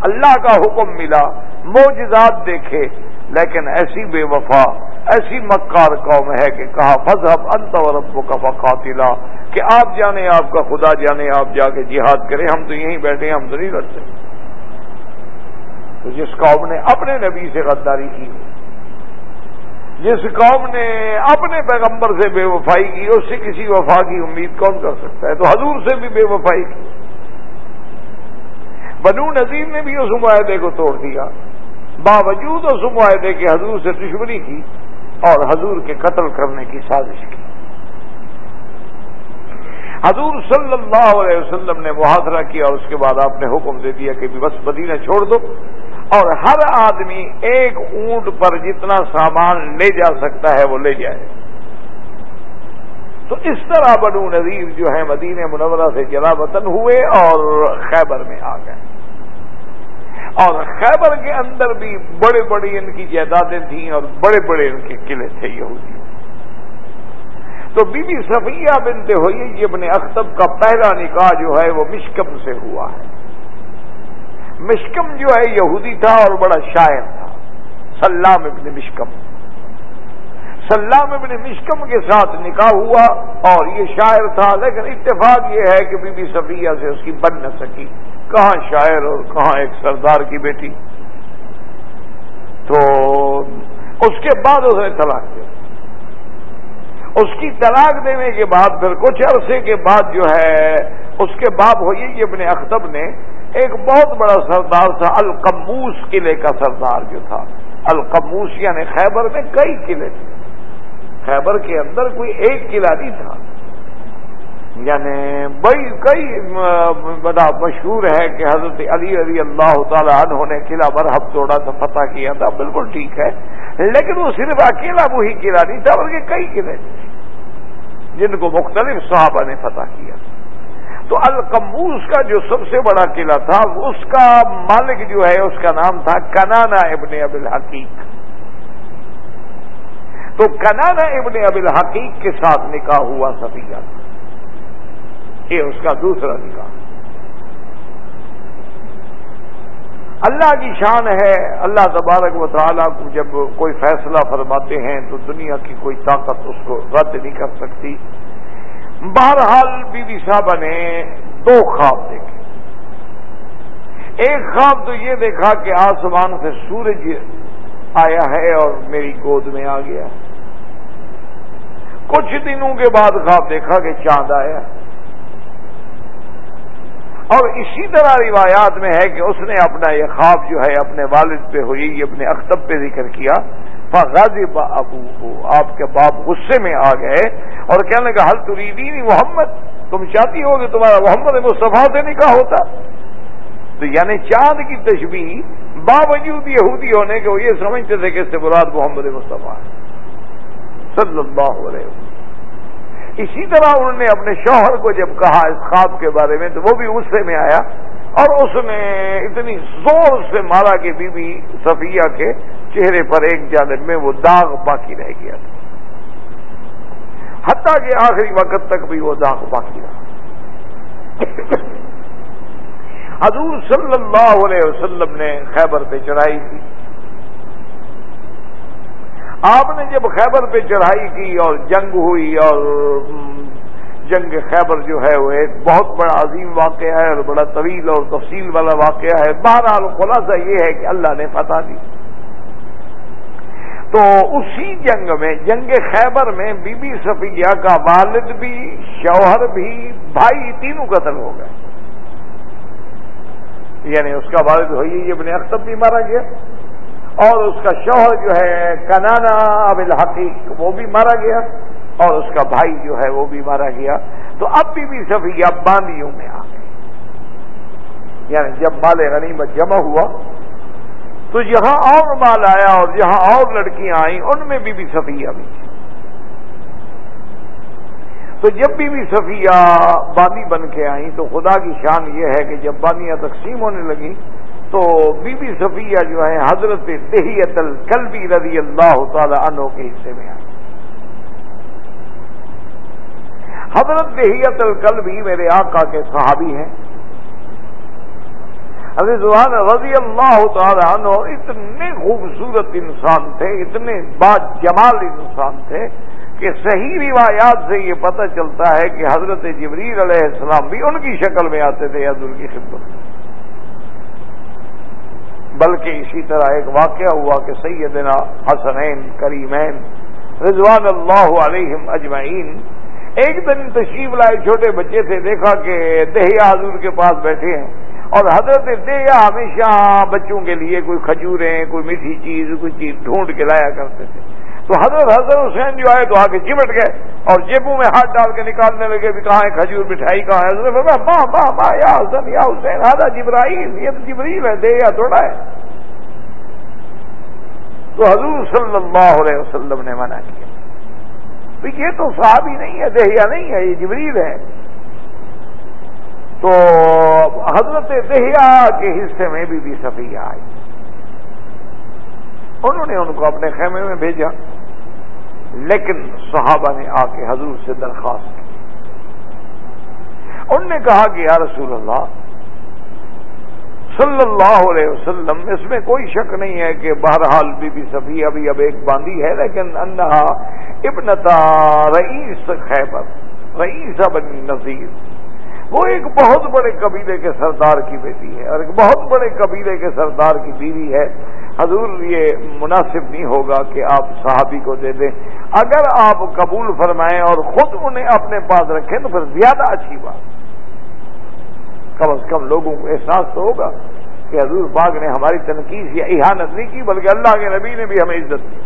اللہ کا حکم ملا موجزات دیکھے، لیکن ایسی بے وفا ایسی مکار قوم ہے کہ کہا فضحب انت و کا فقاتلا. کہ آپ جانے، آپ کا خدا جانے، آپ جا کے جہاد کریں ہم تو یہیں بیٹھے ہم تو نہیں کرتے تو جس قوم نے اپنے نبی سے غداری کی، جس قوم نے اپنے پیغمبر سے بے وفائی کی، اس سے کسی وفا کی امید کون کر سکتا ہے؟ تو حضور سے بھی بے وفائی کی۔ بنو نذیر نے بھی اس معاہدے کو توڑ دیا۔ باوجود اس معاہدے کے حضور سے دشمنی کی۔ اور حضور کے قتل کرنے کی سازش کی۔ حضور صلی اللہ علیہ وسلم نے محاذرہ کیا اور اس کے بعد آپ نے حکم دے دیا کہ بس مدینہ چھوڑ دو۔ اور ہر آدمی ایک اونٹ پر جتنا سامان لے جا سکتا ہے وہ لے جائے۔ تو اس طرح بنو نذیر جو ہے مدینہ منورہ سے جلا وطن ہوئے اور خیبر میں آ گئے۔ اور خیبر کے اندر بھی بڑے بڑی ان کی جائیدادیں تھیں اور بڑے بڑے ان کے قلعے تھے یہودی۔ تو بی بی صفیہ بنتے ہوئی یہ اپنے اختب کا پہلا نکاح جو ہے وہ مشکم سے ہوا ہے۔ مشکم جو ہے یہودی تھا اور بڑا شاعر تھا۔ سلام ابن مشکم۔ سلام ابن مشکم کے ساتھ نکاح ہوا اور یہ شاعر تھا، لیکن اتفاق یہ ہے کہ بی بی صفیہ سے اس کی بن نہ سکی۔ کہاں شاعر اور کہاں ایک سردار کی بیٹی؟ تو اس کے بعد اس نے طلاق دیا اس کی طلاق دینے کے بعد پھر کچھ عرصے کے بعد جو ہے، اس کے باپ ہوئی کہ اپنے اختب نے ایک بہت بڑا سردار تھا، القموس قلعے کا سردار جو تھا۔ القموس یعنی خیبر میں کئی قلعے تھے۔ خیبر کے اندر کوئی ایک قلعہ نہیں تھا۔ یعنی بڑی کئی بڑا مشہور ہے کہ حضرت علی علی اللہ تعالی عنہ نے قلعہ برحب توڑا تھا فتح کیا تھا، بالکل ٹھیک ہے۔ لیکن وہ صرف اکیلا وہی قلعہ نہیں تھا، بلکہ کئی قلعے تھے جن کو مختلف صحابہ نے فتح کیا۔ تو القموس کا جو سب سے بڑا قلعہ تھا، اس کا مالک جو ہے، اس کا نام تھا کنانا ابن اب الحقیق۔ تو کنانا ابن اب الحقیق کے ساتھ نکاح ہوا صفیہ۔ یہ اس کا دوسرا نکاح۔ اللہ کی شان ہے، اللہ تبارک و تعالیٰ کو جب کوئی فیصلہ فرماتے ہیں تو دنیا کی کوئی طاقت اس کو رد نہیں کر سکتی۔ بہرحال بی بی صاحبہ نے دو خواب دیکھے۔ ایک خواب تو یہ دیکھا کہ آسمان سے سورج آیا ہے اور میری گود میں آ گیا۔ کچھ دنوں کے بعد خواب دیکھا کہ چاند آیا۔ اور اسی طرح روایات میں ہے کہ اس نے اپنا یہ خواب جو ہے اپنے والد پہ ہوئی، اپنے اختب پہ ذکر کیا۔ فغازی ابو ہو آپ کے باپ غصے میں آ گئے اور کہنے کا حل تریدی محمد؟ تم چاہتی ہو کہ تمہارا محمد مصطفیٰ سے نکاح ہوتا؟ تو یعنی چاند کی تشبیح باوجود یہودی ہونے کے وہ یہ سمجھتے تھے کہ اس سے مراد محمد مصطفیٰ صلی اللہ علیہ وسلم۔ اسی طرح انہوں نے اپنے شوہر کو جب کہا اس خواب کے بارے میں، تو وہ بھی غصے میں آیا اور اس نے اتنی زور سے مارا کہ بی بی صفیہ کے چہرے پر ایک جانب میں وہ داغ باقی رہ گیا تھا۔ حتیٰ کہ آخری وقت تک بھی وہ داغ باقی رہا۔ حضور صلی اللہ علیہ وسلم نے خیبر پہ چڑھائی کی آپ نے جب خیبر پہ چڑھائی کی اور جنگ ہوئی اور جنگ خیبر جو ہے وہ ایک بہت بڑا عظیم واقعہ ہے اور بڑا طویل اور تفصیل والا واقعہ ہے۔ بہرحال خلاصہ یہ ہے کہ اللہ نے فتح دی۔ تو اسی جنگ میں، جنگ خیبر میں بی بی صفیہ کا والد بھی، شوہر بھی، بھائی تینوں قتل ہو گئے۔ یعنی اس کا والد ہوئی، ابن اختب بھی مارا گیا۔ اور اس کا شوہر جو ہے کنانا اب الحقیق، وہ بھی مارا گیا، اور اس کا بھائی جو ہے وہ بھی مارا گیا۔ تو اب بھی بھی صفیہ باندیوں میں آ گئی یعنی جب مال غنیمت جمع ہوا، تو جہاں اور مال آیا اور جہاں اور لڑکیاں آئیں، ان میں بھی بھی صفیہ بھی۔ تو جب بھی بھی صفیہ باندی بن کے آئیں، تو خدا کی شان یہ ہے کہ جب باندیاں تقسیم ہونے لگیں تو بی بی صفیہ جو ہے حضرت دہیت الکلبی رضی اللہ تعالی عنہ کے حصے میں آئی حضرت دہیت الکلبی میرے آقا کے صحابی ہیں۔ حضرت رضی اللہ تعالی عنہ اتنے خوبصورت انسان تھے، اتنے با جمال انسان تھے کہ صحیح روایات سے یہ پتہ چلتا ہے کہ حضرت جبریل علیہ السلام بھی ان کی شکل میں آتے تھے حضور کی خدمت۔ میں بلکہ اسی طرح ایک واقعہ ہوا کہ سیدنا حسنین کریمین رضوان اللہ علیہم اجمعین، ایک دن تشریف لائے، چھوٹے بچے تھے، دیکھا کہ دہیا حضور کے پاس بیٹھے ہیں اور حضرت دہیا ہمیشہ بچوں کے لیے کوئی کھجوریں، کوئی میٹھی چیز، کوئی چیز ڈھونڈ کے لایا کرتے تھے۔ تو حضرت حضرت حسین جو آئے تو آگے چمٹ گئے۔ اور جیبوں میں ہاتھ ڈال کے نکالنے لگے، بھی کہاں ہے کھجور مٹھائی کہاں ہے حضرت ماں ماں ماں یا حسن، یا حسین ہاں جبرائیل یہ تو جبریل ہے، دے یا تھوڑا ہے۔ تو حضور صلی اللہ علیہ وسلم نے منع کیا۔ تو یہ تو صحابی نہیں ہے، دہیا نہیں ہے، یہ جبریل ہے۔ تو حضرت دہیا کے حصے میں بھی بھی صفیہ آئی انہوں نے ان کو اپنے خیمے میں بھیجا۔ لیکن صحابہ نے آ کے حضور سے درخواست کی۔ انہوں نے کہا کہ یا رسول اللہ، صلی اللہ علیہ وسلم، اس میں کوئی شک نہیں ہے کہ بہرحال بی بی صفی ابھی اب ایک باندھی ہے، لیکن انہا ابنتا رئیس خیبر، رئیس بنی نذیر۔ وہ ایک بہت بڑے قبیلے کے سردار کی بیٹی ہے اور ایک بہت بڑے قبیلے کے سردار کی بیوی ہے۔ حضور یہ مناسب نہیں ہوگا کہ آپ صحابی کو دے دیں۔ اگر آپ قبول فرمائیں اور خود انہیں اپنے پاس رکھیں تو پھر زیادہ اچھی بات۔ کم از کم لوگوں کو احساس تو ہوگا کہ حضور پاک نے ہماری تنقید یا احانت نہیں کی، بلکہ اللہ کے نبی نے بھی ہمیں عزت دی۔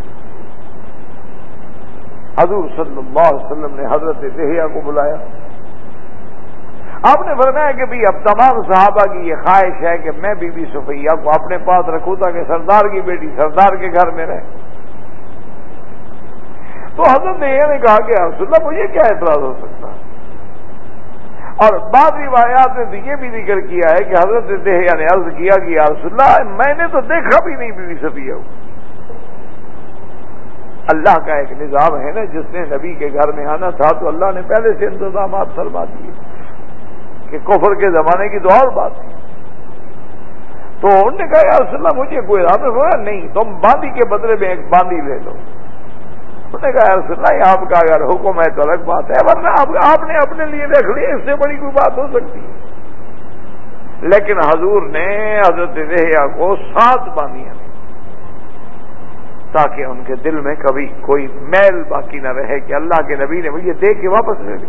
حضور صلی اللہ علیہ وسلم نے حضرت دہیا کو بلایا۔ آپ نے فرمایا کہ اب تمام صحابہ کی یہ خواہش ہے کہ میں بی بی صفیہ کو اپنے پاس رکھوں تاکہ سردار کی بیٹی سردار کے گھر میں رہے۔ تو حضرت نے یہ نے کہا کہ اللہ مجھے کیا اعتراض ہو سکتا؟ اور بعض روایات نے یہ بھی ذکر کیا ہے کہ حضرت دہیا نے یعنی عرض کیا کہ یا رسول اللہ، میں نے تو دیکھا بھی نہیں بیوی صفیہ اللہ کا ایک نظام ہے نا، جس نے نبی کے گھر میں آنا تھا تو اللہ نے پہلے سے انتظامات فرما دیے۔ کہ کفر کے زمانے کی تو اور بات تھی۔ تو انہوں نے کہا، یا رسول اللہ، مجھے کوئی رام ہوا نہیں، تم باندھی کے بدلے میں ایک باندھی لے لو۔ انہوں نے کہا، یا رسول اللہ آپ کا اگر حکم ہے تو الگ بات ہے، ورنہ آپ نے اپنے لیے رکھ لی، اس سے بڑی کوئی بات ہو سکتی ہے۔ لیکن حضور نے حضرت رحیا کو سات باندیاں تاکہ ان کے دل میں کبھی کوئی میل باقی نہ رہے کہ اللہ کے نبی نے یہ دے کے واپس لے لی۔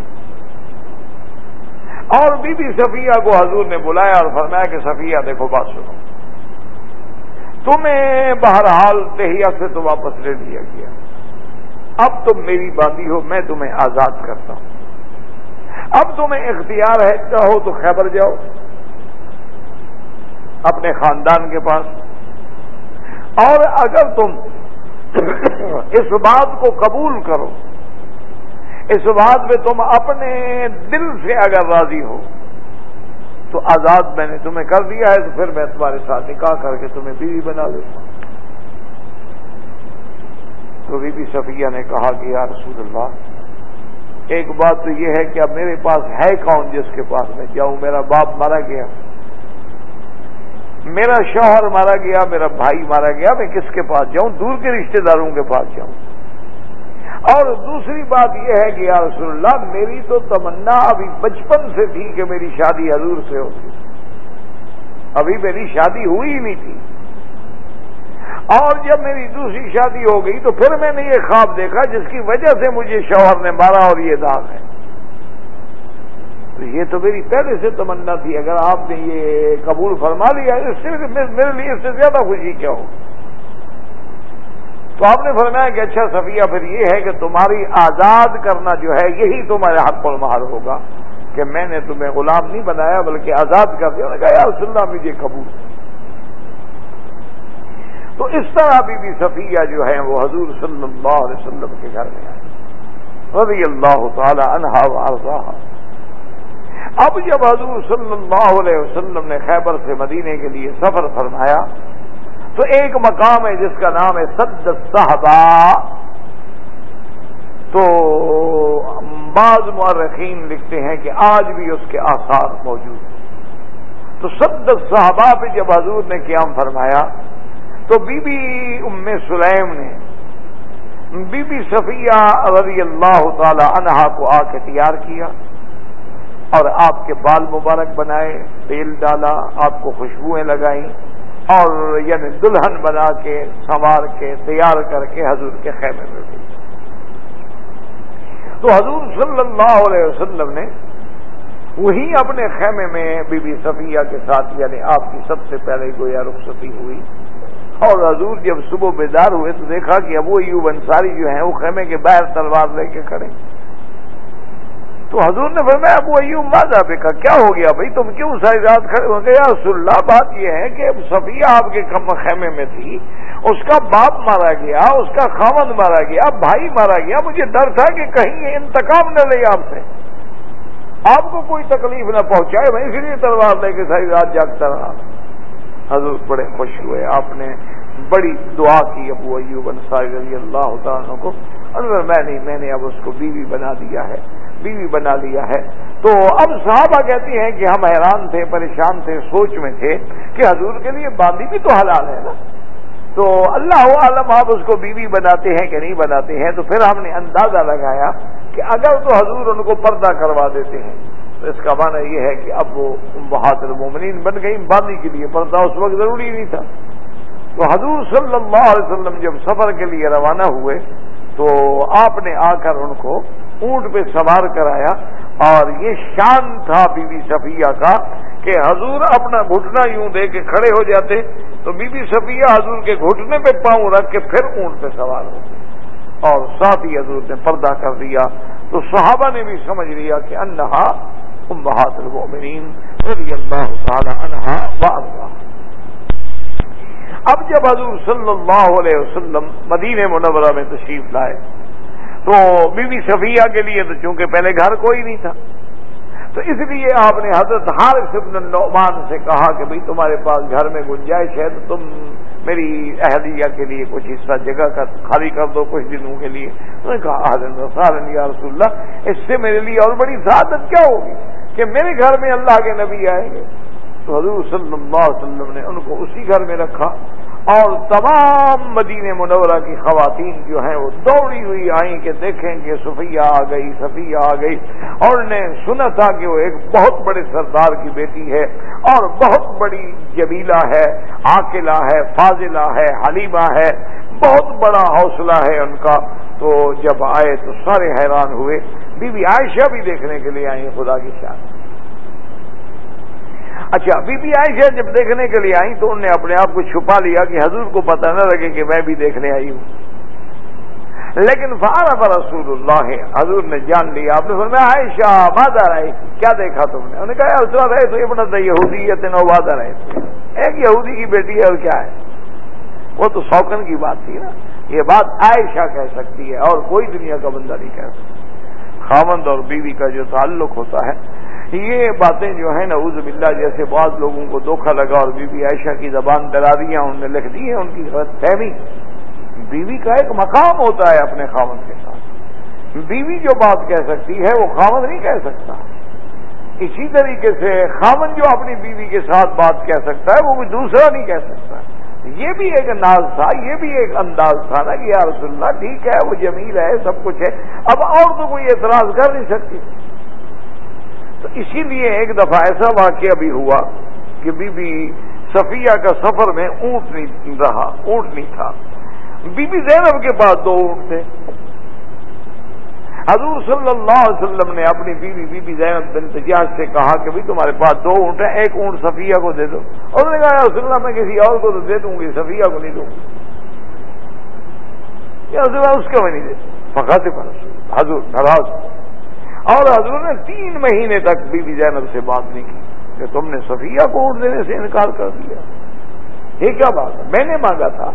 اور بی بی صفیہ کو حضور نے بلایا اور فرمایا کہ صفیہ دیکھو بات سنو۔ تمہیں بہرحال دہیا سے تو واپس لے لیا گیا۔ اب تم میری باندھی ہو، میں تمہیں آزاد کرتا ہوں۔ اب تمہیں اختیار ہے اچھا چاہو تو خیبر جاؤ۔ اپنے خاندان کے پاس۔ اور اگر تم اس بات کو قبول کرو اس بات میں تم اپنے دل سے اگر راضی ہو، تو آزاد میں نے تمہیں کر دیا ہے، تو پھر میں تمہارے ساتھ نکاح کر کے تمہیں بیوی بنا دیتا ہوں۔ تو بی بی صفیہ نے کہا کہ یا رسول اللہ، ایک بات تو یہ ہے کہ اب میرے پاس ہے کون جس کے پاس میں جاؤں؟ میرا باپ مارا گیا، میرا شوہر مارا گیا، میرا بھائی مارا گیا، میں کس کے پاس جاؤں؟ دور کے رشتہ داروں کے پاس جاؤں۔ اور دوسری بات یہ ہے کہ یا رسول اللہ، میری تو تمنا ابھی بچپن سے تھی کہ میری شادی حضور سے ہوتی۔ ابھی میری شادی ہوئی ہی نہیں تھی۔ اور جب میری دوسری شادی ہو گئی تو پھر میں نے یہ خواب دیکھا جس کی وجہ سے مجھے شوہر نے مارا اور یہ داغ ہے۔ تو یہ تو میری پہلے سے تمنا تھی۔ اگر آپ نے یہ قبول فرما لیا، اس سے میرے لیے اس سے زیادہ خوشی کیا ہو تو آپ نے فرمایا کہ اچھا صفیہ، پھر یہ ہے کہ تمہاری آزاد کرنا جو ہے، یہی تمہارے حق المہار ہوگا کہ میں نے تمہیں غلام نہیں بنایا، بلکہ آزاد کر دیا۔ کہا، یا رسول اللہ، مجھے قبول۔ تو اس طرح بھی بھی صفیہ جو ہے وہ حضور صلی اللہ علیہ وسلم کے گھر میں آئے رضی اللہ تعالی عنہا و اب جب حضور صلی اللہ علیہ وسلم نے خیبر سے مدینے کے لیے سفر فرمایا تو ایک مقام ہے جس کا نام ہے سد صحبا۔ تو بعض مورخین لکھتے ہیں کہ آج بھی اس کے آثار موجود ہیں۔ تو سد صحابہ پہ جب حضور نے قیام فرمایا، تو بی بی ام سلیم نے بی بی صفیہ رضی اللہ تعالی عنہا کو آ کے تیار کیا اور آپ کے بال مبارک بنائے، تیل ڈالا، آپ کو خوشبوئیں لگائیں۔ اور یعنی دلہن بنا کے سنوار کے، تیار کر کے حضور کے خیمے میں گئی تو حضور صلی اللہ علیہ وسلم نے وہی اپنے خیمے میں بی بی صفیہ کے ساتھ یعنی آپ کی سب سے پہلے گویا رخصتی ہوئی۔ اور حضور جب صبح بیدار ہوئے تو دیکھا کہ ابو ایوب انصاری جو ہیں وہ خیمے کے باہر تلوار لے کے کھڑے۔ تو حضور نے فرمایا، ابو ایوب ماضا پہ کہا کیا ہو گیا بھائی؟ تم کیوں ساری رات کھڑے ہو؟ گئے رسول اللہ، بات یہ ہے کہ صفیہ آپ کے خیمے میں تھی، اس کا باپ مارا گیا، اس کا خامد مارا گیا، بھائی مارا گیا۔ مجھے ڈر تھا کہ کہیں انتقام نہ لے آپ سے۔ آپ کو کوئی تکلیف نہ پہنچائے میں اسی لیے تلوار لے کے ساری رات جاگتا رہا۔ حضور بڑے خوش ہوئے۔ آپ نے بڑی دعا کی ابو ایوب انصاری رضی اللہ تعالیٰ کو۔ میں نہیں میں نے اب اس کو بیوی بنا دیا ہے۔ بیوی بنا لیا ہے۔ تو اب صحابہ کہتی ہیں کہ ہم حیران تھے، پریشان تھے، سوچ میں تھے کہ حضور کے لیے باندھی بھی تو حلال ہے نا۔ تو اللہ عالم آپ اس کو بیوی بناتے ہیں کہ نہیں بناتے ہیں؟ تو پھر ہم نے اندازہ لگایا کہ اگر تو حضور ان کو پردہ کروا دیتے ہیں، تو اس کا معنی یہ ہے کہ اب وہ بہادر مومنین بن گئی باندھی کے لیے پردہ اس وقت ضروری نہیں تھا۔ تو حضور صلی اللہ علیہ وسلم جب سفر کے لیے روانہ ہوئے، تو آپ نے آ کر ان کو اونٹ پہ سوار کرایا اور یہ شان تھا بی بی صفیہ کا کہ حضور اپنا گھٹنا یوں دے کے کھڑے ہو جاتے تو بی بی صفیہ حضور کے گھٹنے پہ پاؤں رکھ کے پھر اونٹ پہ سوار ہو گئے اور ساتھ ہی حضور نے پردہ کر دیا تو صحابہ نے بھی سمجھ لیا کہ انہا بہادر رضی اللہ تعالی انہا اللہ اب جب حضور صلی اللہ علیہ وسلم مدینہ منورہ میں تشریف لائے تو بی بی صفیہ کے لیے تو چونکہ پہلے گھر کوئی نہیں تھا۔ تو اس لیے آپ نے حضرت حارث ابن النعمان سے کہا کہ بھئی تمہارے پاس گھر میں گنجائش ہے تو تم میری اہلیہ کے لیے کچھ حصہ جگہ کا خالی کر دو کچھ دنوں کے لیے۔ انہوں نے کہا یا رسول اللہ، اس سے میرے لیے اور بڑی سعادت کیا ہوگی کہ میرے گھر میں اللہ کے نبی آئیں گے تو حضور صلی اللہ علیہ وسلم نے ان کو اسی گھر میں رکھا۔ اور تمام مدینہ منورہ کی خواتین جو ہیں وہ دوڑی ہوئی آئیں کہ دیکھیں کہ صفیہ آ گئی، صفیہ آ گئی۔ اور نے سنا تھا کہ وہ ایک بہت بڑے سردار کی بیٹی ہے اور بہت بڑی جبیلا ہے، عاقلہ ہے، فاضلہ ہے، حلیمہ ہے۔ بہت بڑا حوصلہ ہے ان کا۔ تو جب آئے تو سارے حیران ہوئے۔ بی بی عائشہ بھی دیکھنے کے لیے آئی خدا کی شان۔ اچھا بی بی عائشہ جی جب دیکھنے کے لیے آئی تو انہوں نے اپنے آپ کو چھپا لیا کہ حضور کو پتہ نہ لگے کہ میں بھی دیکھنے آئی ہوں۔ لیکن فارا رسول اللہ، حضور نے جان لیا۔ آپ نے فرمایا، عائشہ بادر آئی کیا دیکھا تم نے؟ انہوں نے کہا اس رہے تو یہ بنا یہودیت نو بادر آئے ایک یہودی کی بیٹی ہے، اور کیا ہے؟ وہ تو سوکن کی بات تھی نا۔ یہ بات عائشہ کہہ سکتی ہے، اور کوئی دنیا کا بندہ نہیں کہہ سکتا۔ خامند اور بیوی کا جو تعلق ہوتا ہے یہ باتیں جو ہیں نا باللہ جیسے بعض لوگوں کو دھوکھا لگا اور بی بی عائشہ کی زبان ڈرا انہوں نے لکھ دی ہے ان کی غلط فہمی۔ بیوی کا ایک مقام ہوتا ہے اپنے خامن کے ساتھ۔ بیوی جو بات کہہ سکتی ہے، وہ خامن نہیں کہہ سکتا۔ اسی طریقے سے خامن جو اپنی بیوی کے ساتھ بات کہہ سکتا ہے، وہ بھی دوسرا نہیں کہہ سکتا۔ یہ بھی ایک انداز تھا، یہ بھی ایک انداز تھا نا کہ یا رسول اللہ، ٹھیک ہے، وہ جمیل ہے، سب کچھ ہے۔ اب اور تو کوئی اعتراض کر نہیں سکتی۔ تو اسی لیے ایک دفعہ ایسا واقعہ بھی ہوا کہ بی بی صفیہ کا سفر میں اونٹ نہیں رہا، اونٹ نہیں تھا۔ بی بی زینب کے پاس دو اونٹ تھے۔ حضور صلی اللہ علیہ وسلم نے اپنی بیوی بی بی زینب بن تجاج سے کہا کہ بھی تمہارے پاس دو اونٹ ہیں، ایک اونٹ صفیہ کو دے دو۔ اور نے کہا رسول اللہ، میں کسی اور کو تو دے دوں گی، صفیہ کو نہیں دوں۔ گی اس کو میں نہیں دے۔ فقط پر حضور، ناراض۔ اور حضرت نے تین مہینے تک بی بی زینب سے بات نہیں کی کہ تم نے صفیہ کو ووٹ دینے سے انکار کر دیا۔ یہ کیا بات ہے؟ میں نے مانگا تھا۔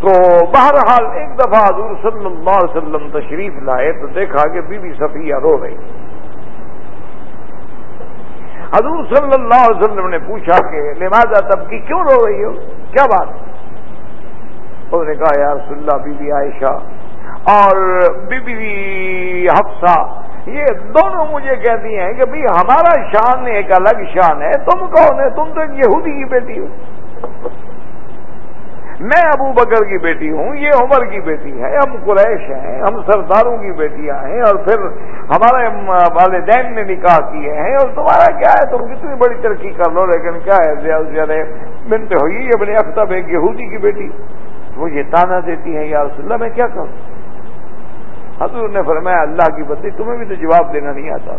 تو بہرحال ایک دفعہ حضور صلی اللہ علیہ وسلم تشریف لائے تو دیکھا کہ بی بی صفیہ رو رہی حضور صلی اللہ علیہ وسلم نے پوچھا کہ لماذا تب کی کیوں رو رہی ہو؟ کیا بات انہوں نے کہا، یا رسول اللہ، بی بی عائشہ اور بی بی حفصہ، یہ دونوں مجھے کہتی ہیں کہ بھئی ہمارا شان ایک الگ شان ہے، تم کون ہے تم تو ایک یہودی کی بیٹی ہو میں ابو بکر کی بیٹی ہوں، یہ عمر کی بیٹی ہے ہم قریش ہیں، ہم سرداروں کی بیٹیاں ہیں، اور پھر ہمارے والدین نے نکاح کیے ہیں، اور تمہارا کیا ہے؟ تم کتنی بڑی ترقی کر لو، لیکن کیا ہے؟ زیادہ زیادہ بنتے ہوئی اپنے اختب ایک یہودی کی بیٹی، وہ یہ تانا دیتی ہیں، یا رسول اللہ، میں کیا کروں حضور نے فرمایا، اللہ کی بندی، تمہیں بھی تو جواب دینا نہیں آتا۔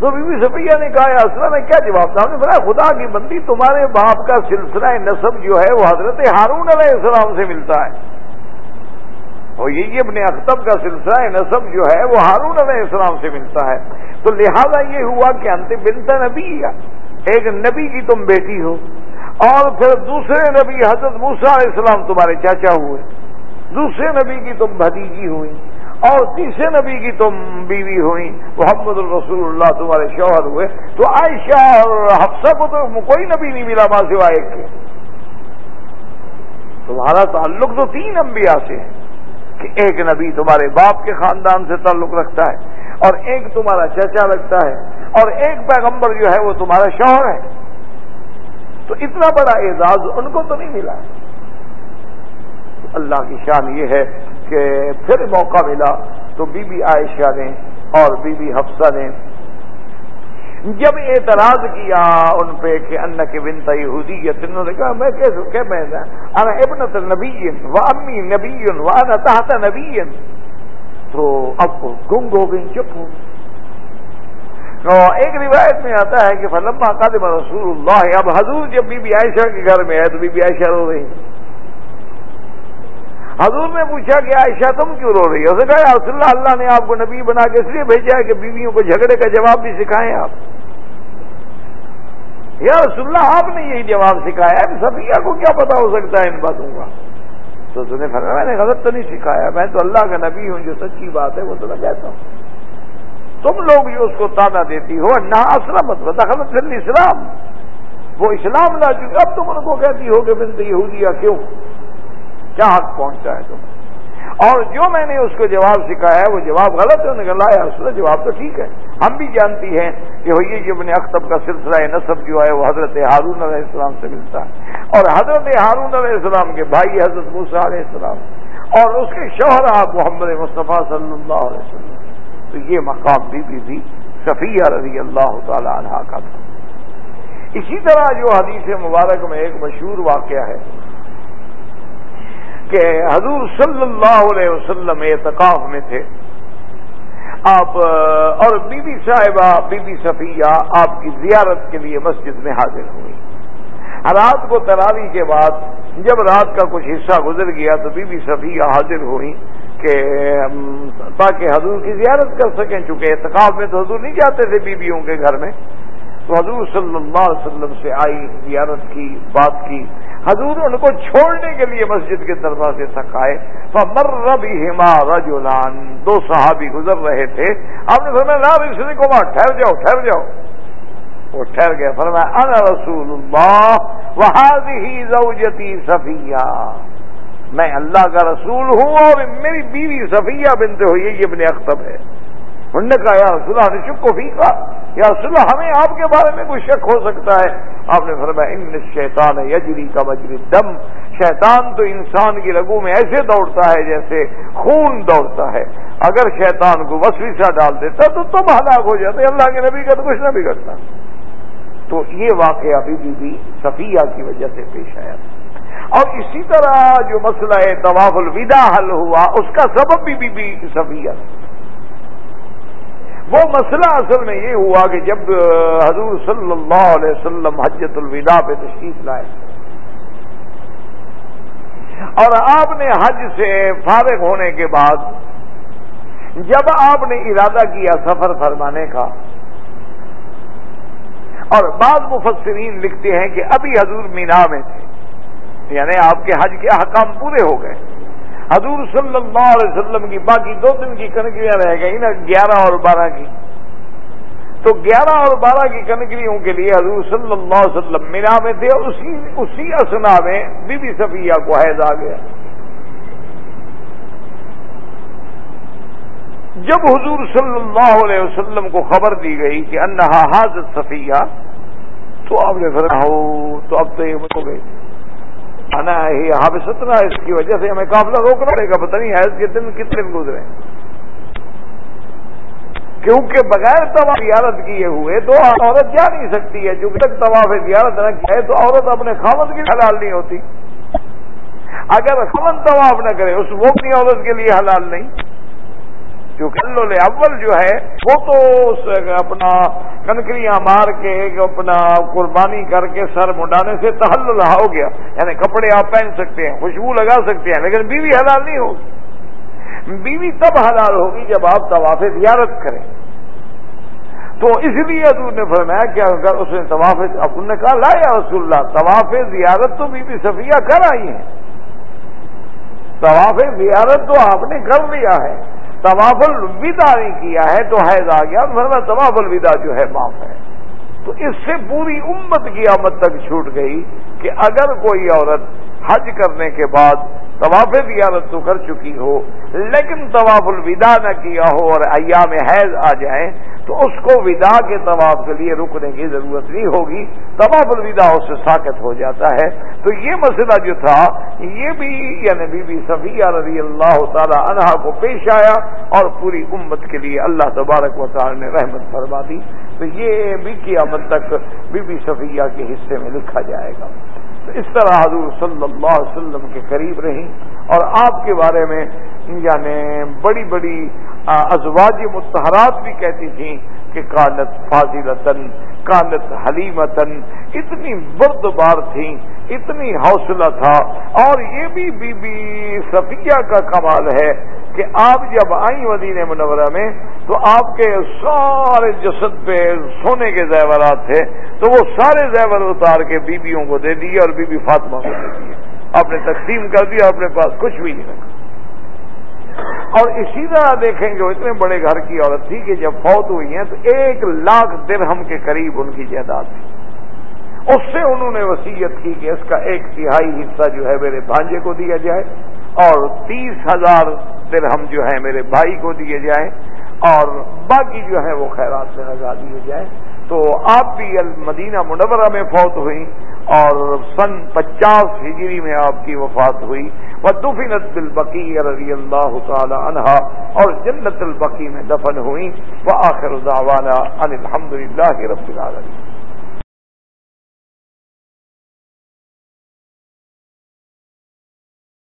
تو بی بی سفیہ نے کہا اصل میں کیا جواب تھا نے فرمایا، خدا کی بندی تمہارے باپ کا سلسلہ نصب جو ہے، وہ حضرت ہارون علیہ السلام سے ملتا ہے۔ اور یہ اپنے اختب کا سلسلہ نصب جو ہے، وہ ہارون علیہ السلام سے ملتا ہے۔ تو لہذا یہ ہوا کہ انت بنتا نبی، ایک نبی کی تم بیٹی ہو۔ اور پھر دوسرے نبی حضرت موسا علیہ السلام تمہارے چاچا ہوئے؟ دوسرے نبی کی تم بھتیجی ہوئی اور تیسرے نبی کی تم بیوی ہوئی محمد الرسول اللہ تمہارے شوہر ہوئے۔ تو عائشہ اور حفصہ کو تو کوئی نبی نہیں ملا ماں سوائے کے۔ تمہارا تعلق تو تین انبیاء سے ہے کہ ایک نبی تمہارے باپ کے خاندان سے تعلق رکھتا ہے اور ایک تمہارا چچا لگتا ہے اور ایک پیغمبر جو ہے وہ تمہارا شوہر ہے۔ تو اتنا بڑا اعزاز ان کو تو نہیں ملا۔ اللہ کی شان یہ ہے کہ پھر موقع ملا تو بی بی عائشہ نے اور بی بی حفصہ نے جب اعتراض کیا ان پہ کہ ان کے بنتا یہودی انہوں نے کہا، میں کیسے کہ میں انا ابنت نبی و امی نبی و انا تحت نبی۔ تو اب گنگ ہو گئی چپ ہو گئی ایک روایت میں آتا ہے کہ فلما قادم رسول اللہ، اب حضور جب بی بی عائشہ کے گھر میں ہے تو بی بی عائشہ رو رہی۔ حضور نے پوچھا کہ عائشہ، تم کیوں رو رہی؟ ہے کہا رسول اللہ اللہ نے آپ کو نبی بنا کے اس لیے بھیجا ہے کہ بیویوں کو جھگڑے کا جواب بھی سکھائیں آپ۔ یا رسول اللہ، آپ نے یہی جواب سکھایا ہے۔ صفیہ کو کیا پتا ہو سکتا ہے ان باتوں کا؟ تو تم نے فرمایا، میں نے غلط تو نہیں سکھایا، میں تو اللہ کا نبی ہوں، جو سچی بات ہے، وہ تو میں کہتا ہوں۔ تم لوگ جو اس کو تانا دیتی ہو، نہ اسلمت دخلت فل اسلام وہ اسلام لا چکے اب تم ان کو کہتی ہو کہ بنت یہودیہ کیوں؟ کیا حق پہنچتا ہے تم اور جو میں نے اس کو جواب سکھایا ہے، وہ جواب غلط ہے۔ نکل لایا اس جواب تو ٹھیک ہے۔ ہم بھی جانتی ہیں کہ ہوئی کہ اپنے اختب کا سلسلہ نصب جو ہے، وہ حضرت ہارون علیہ السلام سے ملتا ہے۔ اور حضرت ہارون علیہ السلام کے بھائی حضرت موسیٰ علیہ السلام۔ اور اس کے شوہر آپ محمد مصطفیٰ صلی اللہ علیہ وسلم۔ تو یہ مقام بھی بھی بھی صفیہ رضی اللہ تعالی عنہ کا تھا۔ اسی طرح جو حدیث مبارک میں ایک مشہور واقعہ ہے کہ حضور صلی اللہ علیہ وسلم اعتکاف میں تھے۔ آپ، اور بی بی صاحبہ، بی بی صفیہ آپ کی زیارت کے لیے مسجد میں حاضر ہوئی رات کو تراوی کے بعد جب رات کا کچھ حصہ گزر گیا تو بی بی صفیہ حاضر ہوئی کہ تاکہ حضور کی زیارت کر سکیں، چونکہ اعتکاف میں تو حضور نہیں جاتے تھے بیویوں کے گھر میں۔ تو حضور صلی اللہ علیہ وسلم سے آئی، زیارت کی، بات کی۔ حضور ان کو چھوڑنے کے لیے مسجد کے دروازے تک آئے۔ مر ربی ہما رجولان دو صحابی گزر رہے تھے۔ آپ نے فرمایا، لا رشتے کو وہاں ٹھہر جاؤ ٹھہر جاؤ۔ وہ ٹھہر گئے فرمایا، انا رسول اللہ وہاں ہی زوجتی صفیہ میں اللہ کا رسول ہوں اور میری بیوی صفیہ بنتے ہوئی یہ ابن اختب ہے۔ انہوں نے کہا یا رسول اللہ شک کو فیقا؟ یا رسول اللہ ہمیں آپ کے بارے میں کوئی شک ہو سکتا ہے؟ آپ نے فرمایا ان شیطان یجری کا مجری دم۔ شیطان تو انسان کی رگو میں ایسے دوڑتا ہے جیسے خون دوڑتا ہے۔ اگر شیطان کو وسویسا ڈال دیتا تو تم ہلاک ہو جاتے اللہ کے نبی کا تو کچھ نہ بگڑتا۔ تو یہ واقعہ ابھی بھی, بھی صفیہ کی وجہ سے پیش آیا۔ اور اسی طرح جو مسئلہ ہے طواف الوداع حل ہوا، اس کا سبب بھی بی بی صفیہ۔ وہ مسئلہ اصل میں یہ ہوا کہ جب حضور صلی اللہ علیہ وسلم حجت الوداع پہ تشریف لائے، اور آپ نے حج سے فارغ ہونے کے بعد جب آپ نے ارادہ کیا سفر فرمانے کا، اور بعض مفسرین لکھتے ہیں کہ ابھی حضور مینا میں تھے۔ یعنی آپ کے حج کے حکام پورے ہو گئے۔ حضور صلی اللہ علیہ وسلم کی باقی دو دن کی کنکریاں رہ گئی نا، گیارہ اور بارہ کی۔ تو گیارہ اور بارہ کی کنکریوں کے لیے حضور صلی اللہ علیہ وسلم مینا میں تھے اور اسی اسی اسنا میں بی بی صفیہ کو حیض آ گیا۔ جب حضور صلی اللہ علیہ وسلم کو خبر دی گئی کہ انہا حاضر صفیہ، تو آپ نے ہو، تو اب تو یہ ہو گئی انا ہی حافظ پہ ستنا اس کی وجہ سے ہمیں قافلہ روکنا پڑے گا۔ پتہ نہیں حیض کے دن کتنے گزرے۔ کیونکہ بغیر طواف زیارت کیے ہوئے تو عورت جا نہیں سکتی ہے۔ جب تک طواف زیارت نہ کیا ہے تو عورت اپنے خامد کی حلال نہیں ہوتی۔ اگر خمن طواف نہ کرے، اس وہ اپنی عورت کے لیے حلال نہیں۔ کیونکہ اول جو ہے، وہ تو اپنا کنکریاں مار کے اپنا قربانی کر کے سر منڈانے سے تحل ہو گیا۔ یعنی کپڑے آپ پہن سکتے ہیں، خوشبو لگا سکتے ہیں، لیکن بیوی حلال نہیں ہوگی۔ بیوی تب حلال ہوگی جب آپ طواف زیارت کریں۔ تو اس لیے حضور نے فرمایا کہ اگر اس نے طواف اپن نے کہا، لا یا رسول اللہ، طواف زیارت تو بی بی صفیہ کر آئی ہیں۔ طواف زیارت تو آپ نے کر لیا ہے۔ طواف الوداع نہیں کیا ہے تو حیض آ گیا ورنہ طواف الوداع جو ہے معاف ہے۔ تو اس سے پوری امت کی آمد تک چھوٹ گئی کہ اگر کوئی عورت حج کرنے کے بعد طواف زیارت تو کر چکی ہو، لیکن طواف الوداع نہ کیا ہو اور ایام حیض آ جائیں تو اس کو ودا کے طواف کے لیے رکنے کی ضرورت نہیں ہوگی، طواف الوداع اس سے ساکت ہو جاتا ہے۔ تو یہ مسئلہ جو تھا، یہ بھی یعنی بی بی صفیہ رضی اللہ تعالی عنہا کو پیش آیا اور پوری امت کے لیے اللہ تبارک و تعالی نے رحمت فرما دی۔ تو یہ بھی قیامت تک بی بی صفیہ کے حصے میں لکھا جائے گا۔ تو اس طرح حضور صلی اللہ علیہ وسلم کے قریب رہی اور آپ کے بارے میں یعنی بڑی بڑی ازواج متحرات بھی کہتی تھیں کہ کانت فاضلتن کانت حلیمتن اتنی برد بار تھیں، اتنی حوصلہ تھا۔ اور یہ بھی بی بی صفیہ کا کمال ہے کہ آپ جب آئیں مدینہ منورہ میں تو آپ کے سارے جسد پہ سونے کے زیورات تھے، تو وہ سارے زیور اتار کے بیویوں کو دے دیے اور بی بی فاطمہ کو دے دیے۔ آپ نے تقسیم کر دیا اپنے پاس کچھ بھی نہیں رکھا۔ اور اسی طرح دیکھیں گے اتنے بڑے گھر کی عورت تھی کہ جب فوت ہوئی ہیں تو ایک لاکھ درہم کے قریب ان کی جائیداد تھی۔ اس سے انہوں نے وسیعت کی کہ اس کا ایک تہائی حصہ جو ہے میرے بھانجے کو دیا جائے اور تیس ہزار درہم جو ہے میرے بھائی کو دیے جائیں اور باقی جو ہے وہ خیرات میں لگا دیے جائیں۔ تو آپ بھی المدینہ منورہ میں فوت ہوئی اور سن پچاس ہجری میں آپ کی وفات ہوئی۔ وہ دفنت بالبقی رضی اللہ تعالی عنہا اور جنت البقی میں دفن ہوئی وہ آخر ان الحمد للہ رب العالمین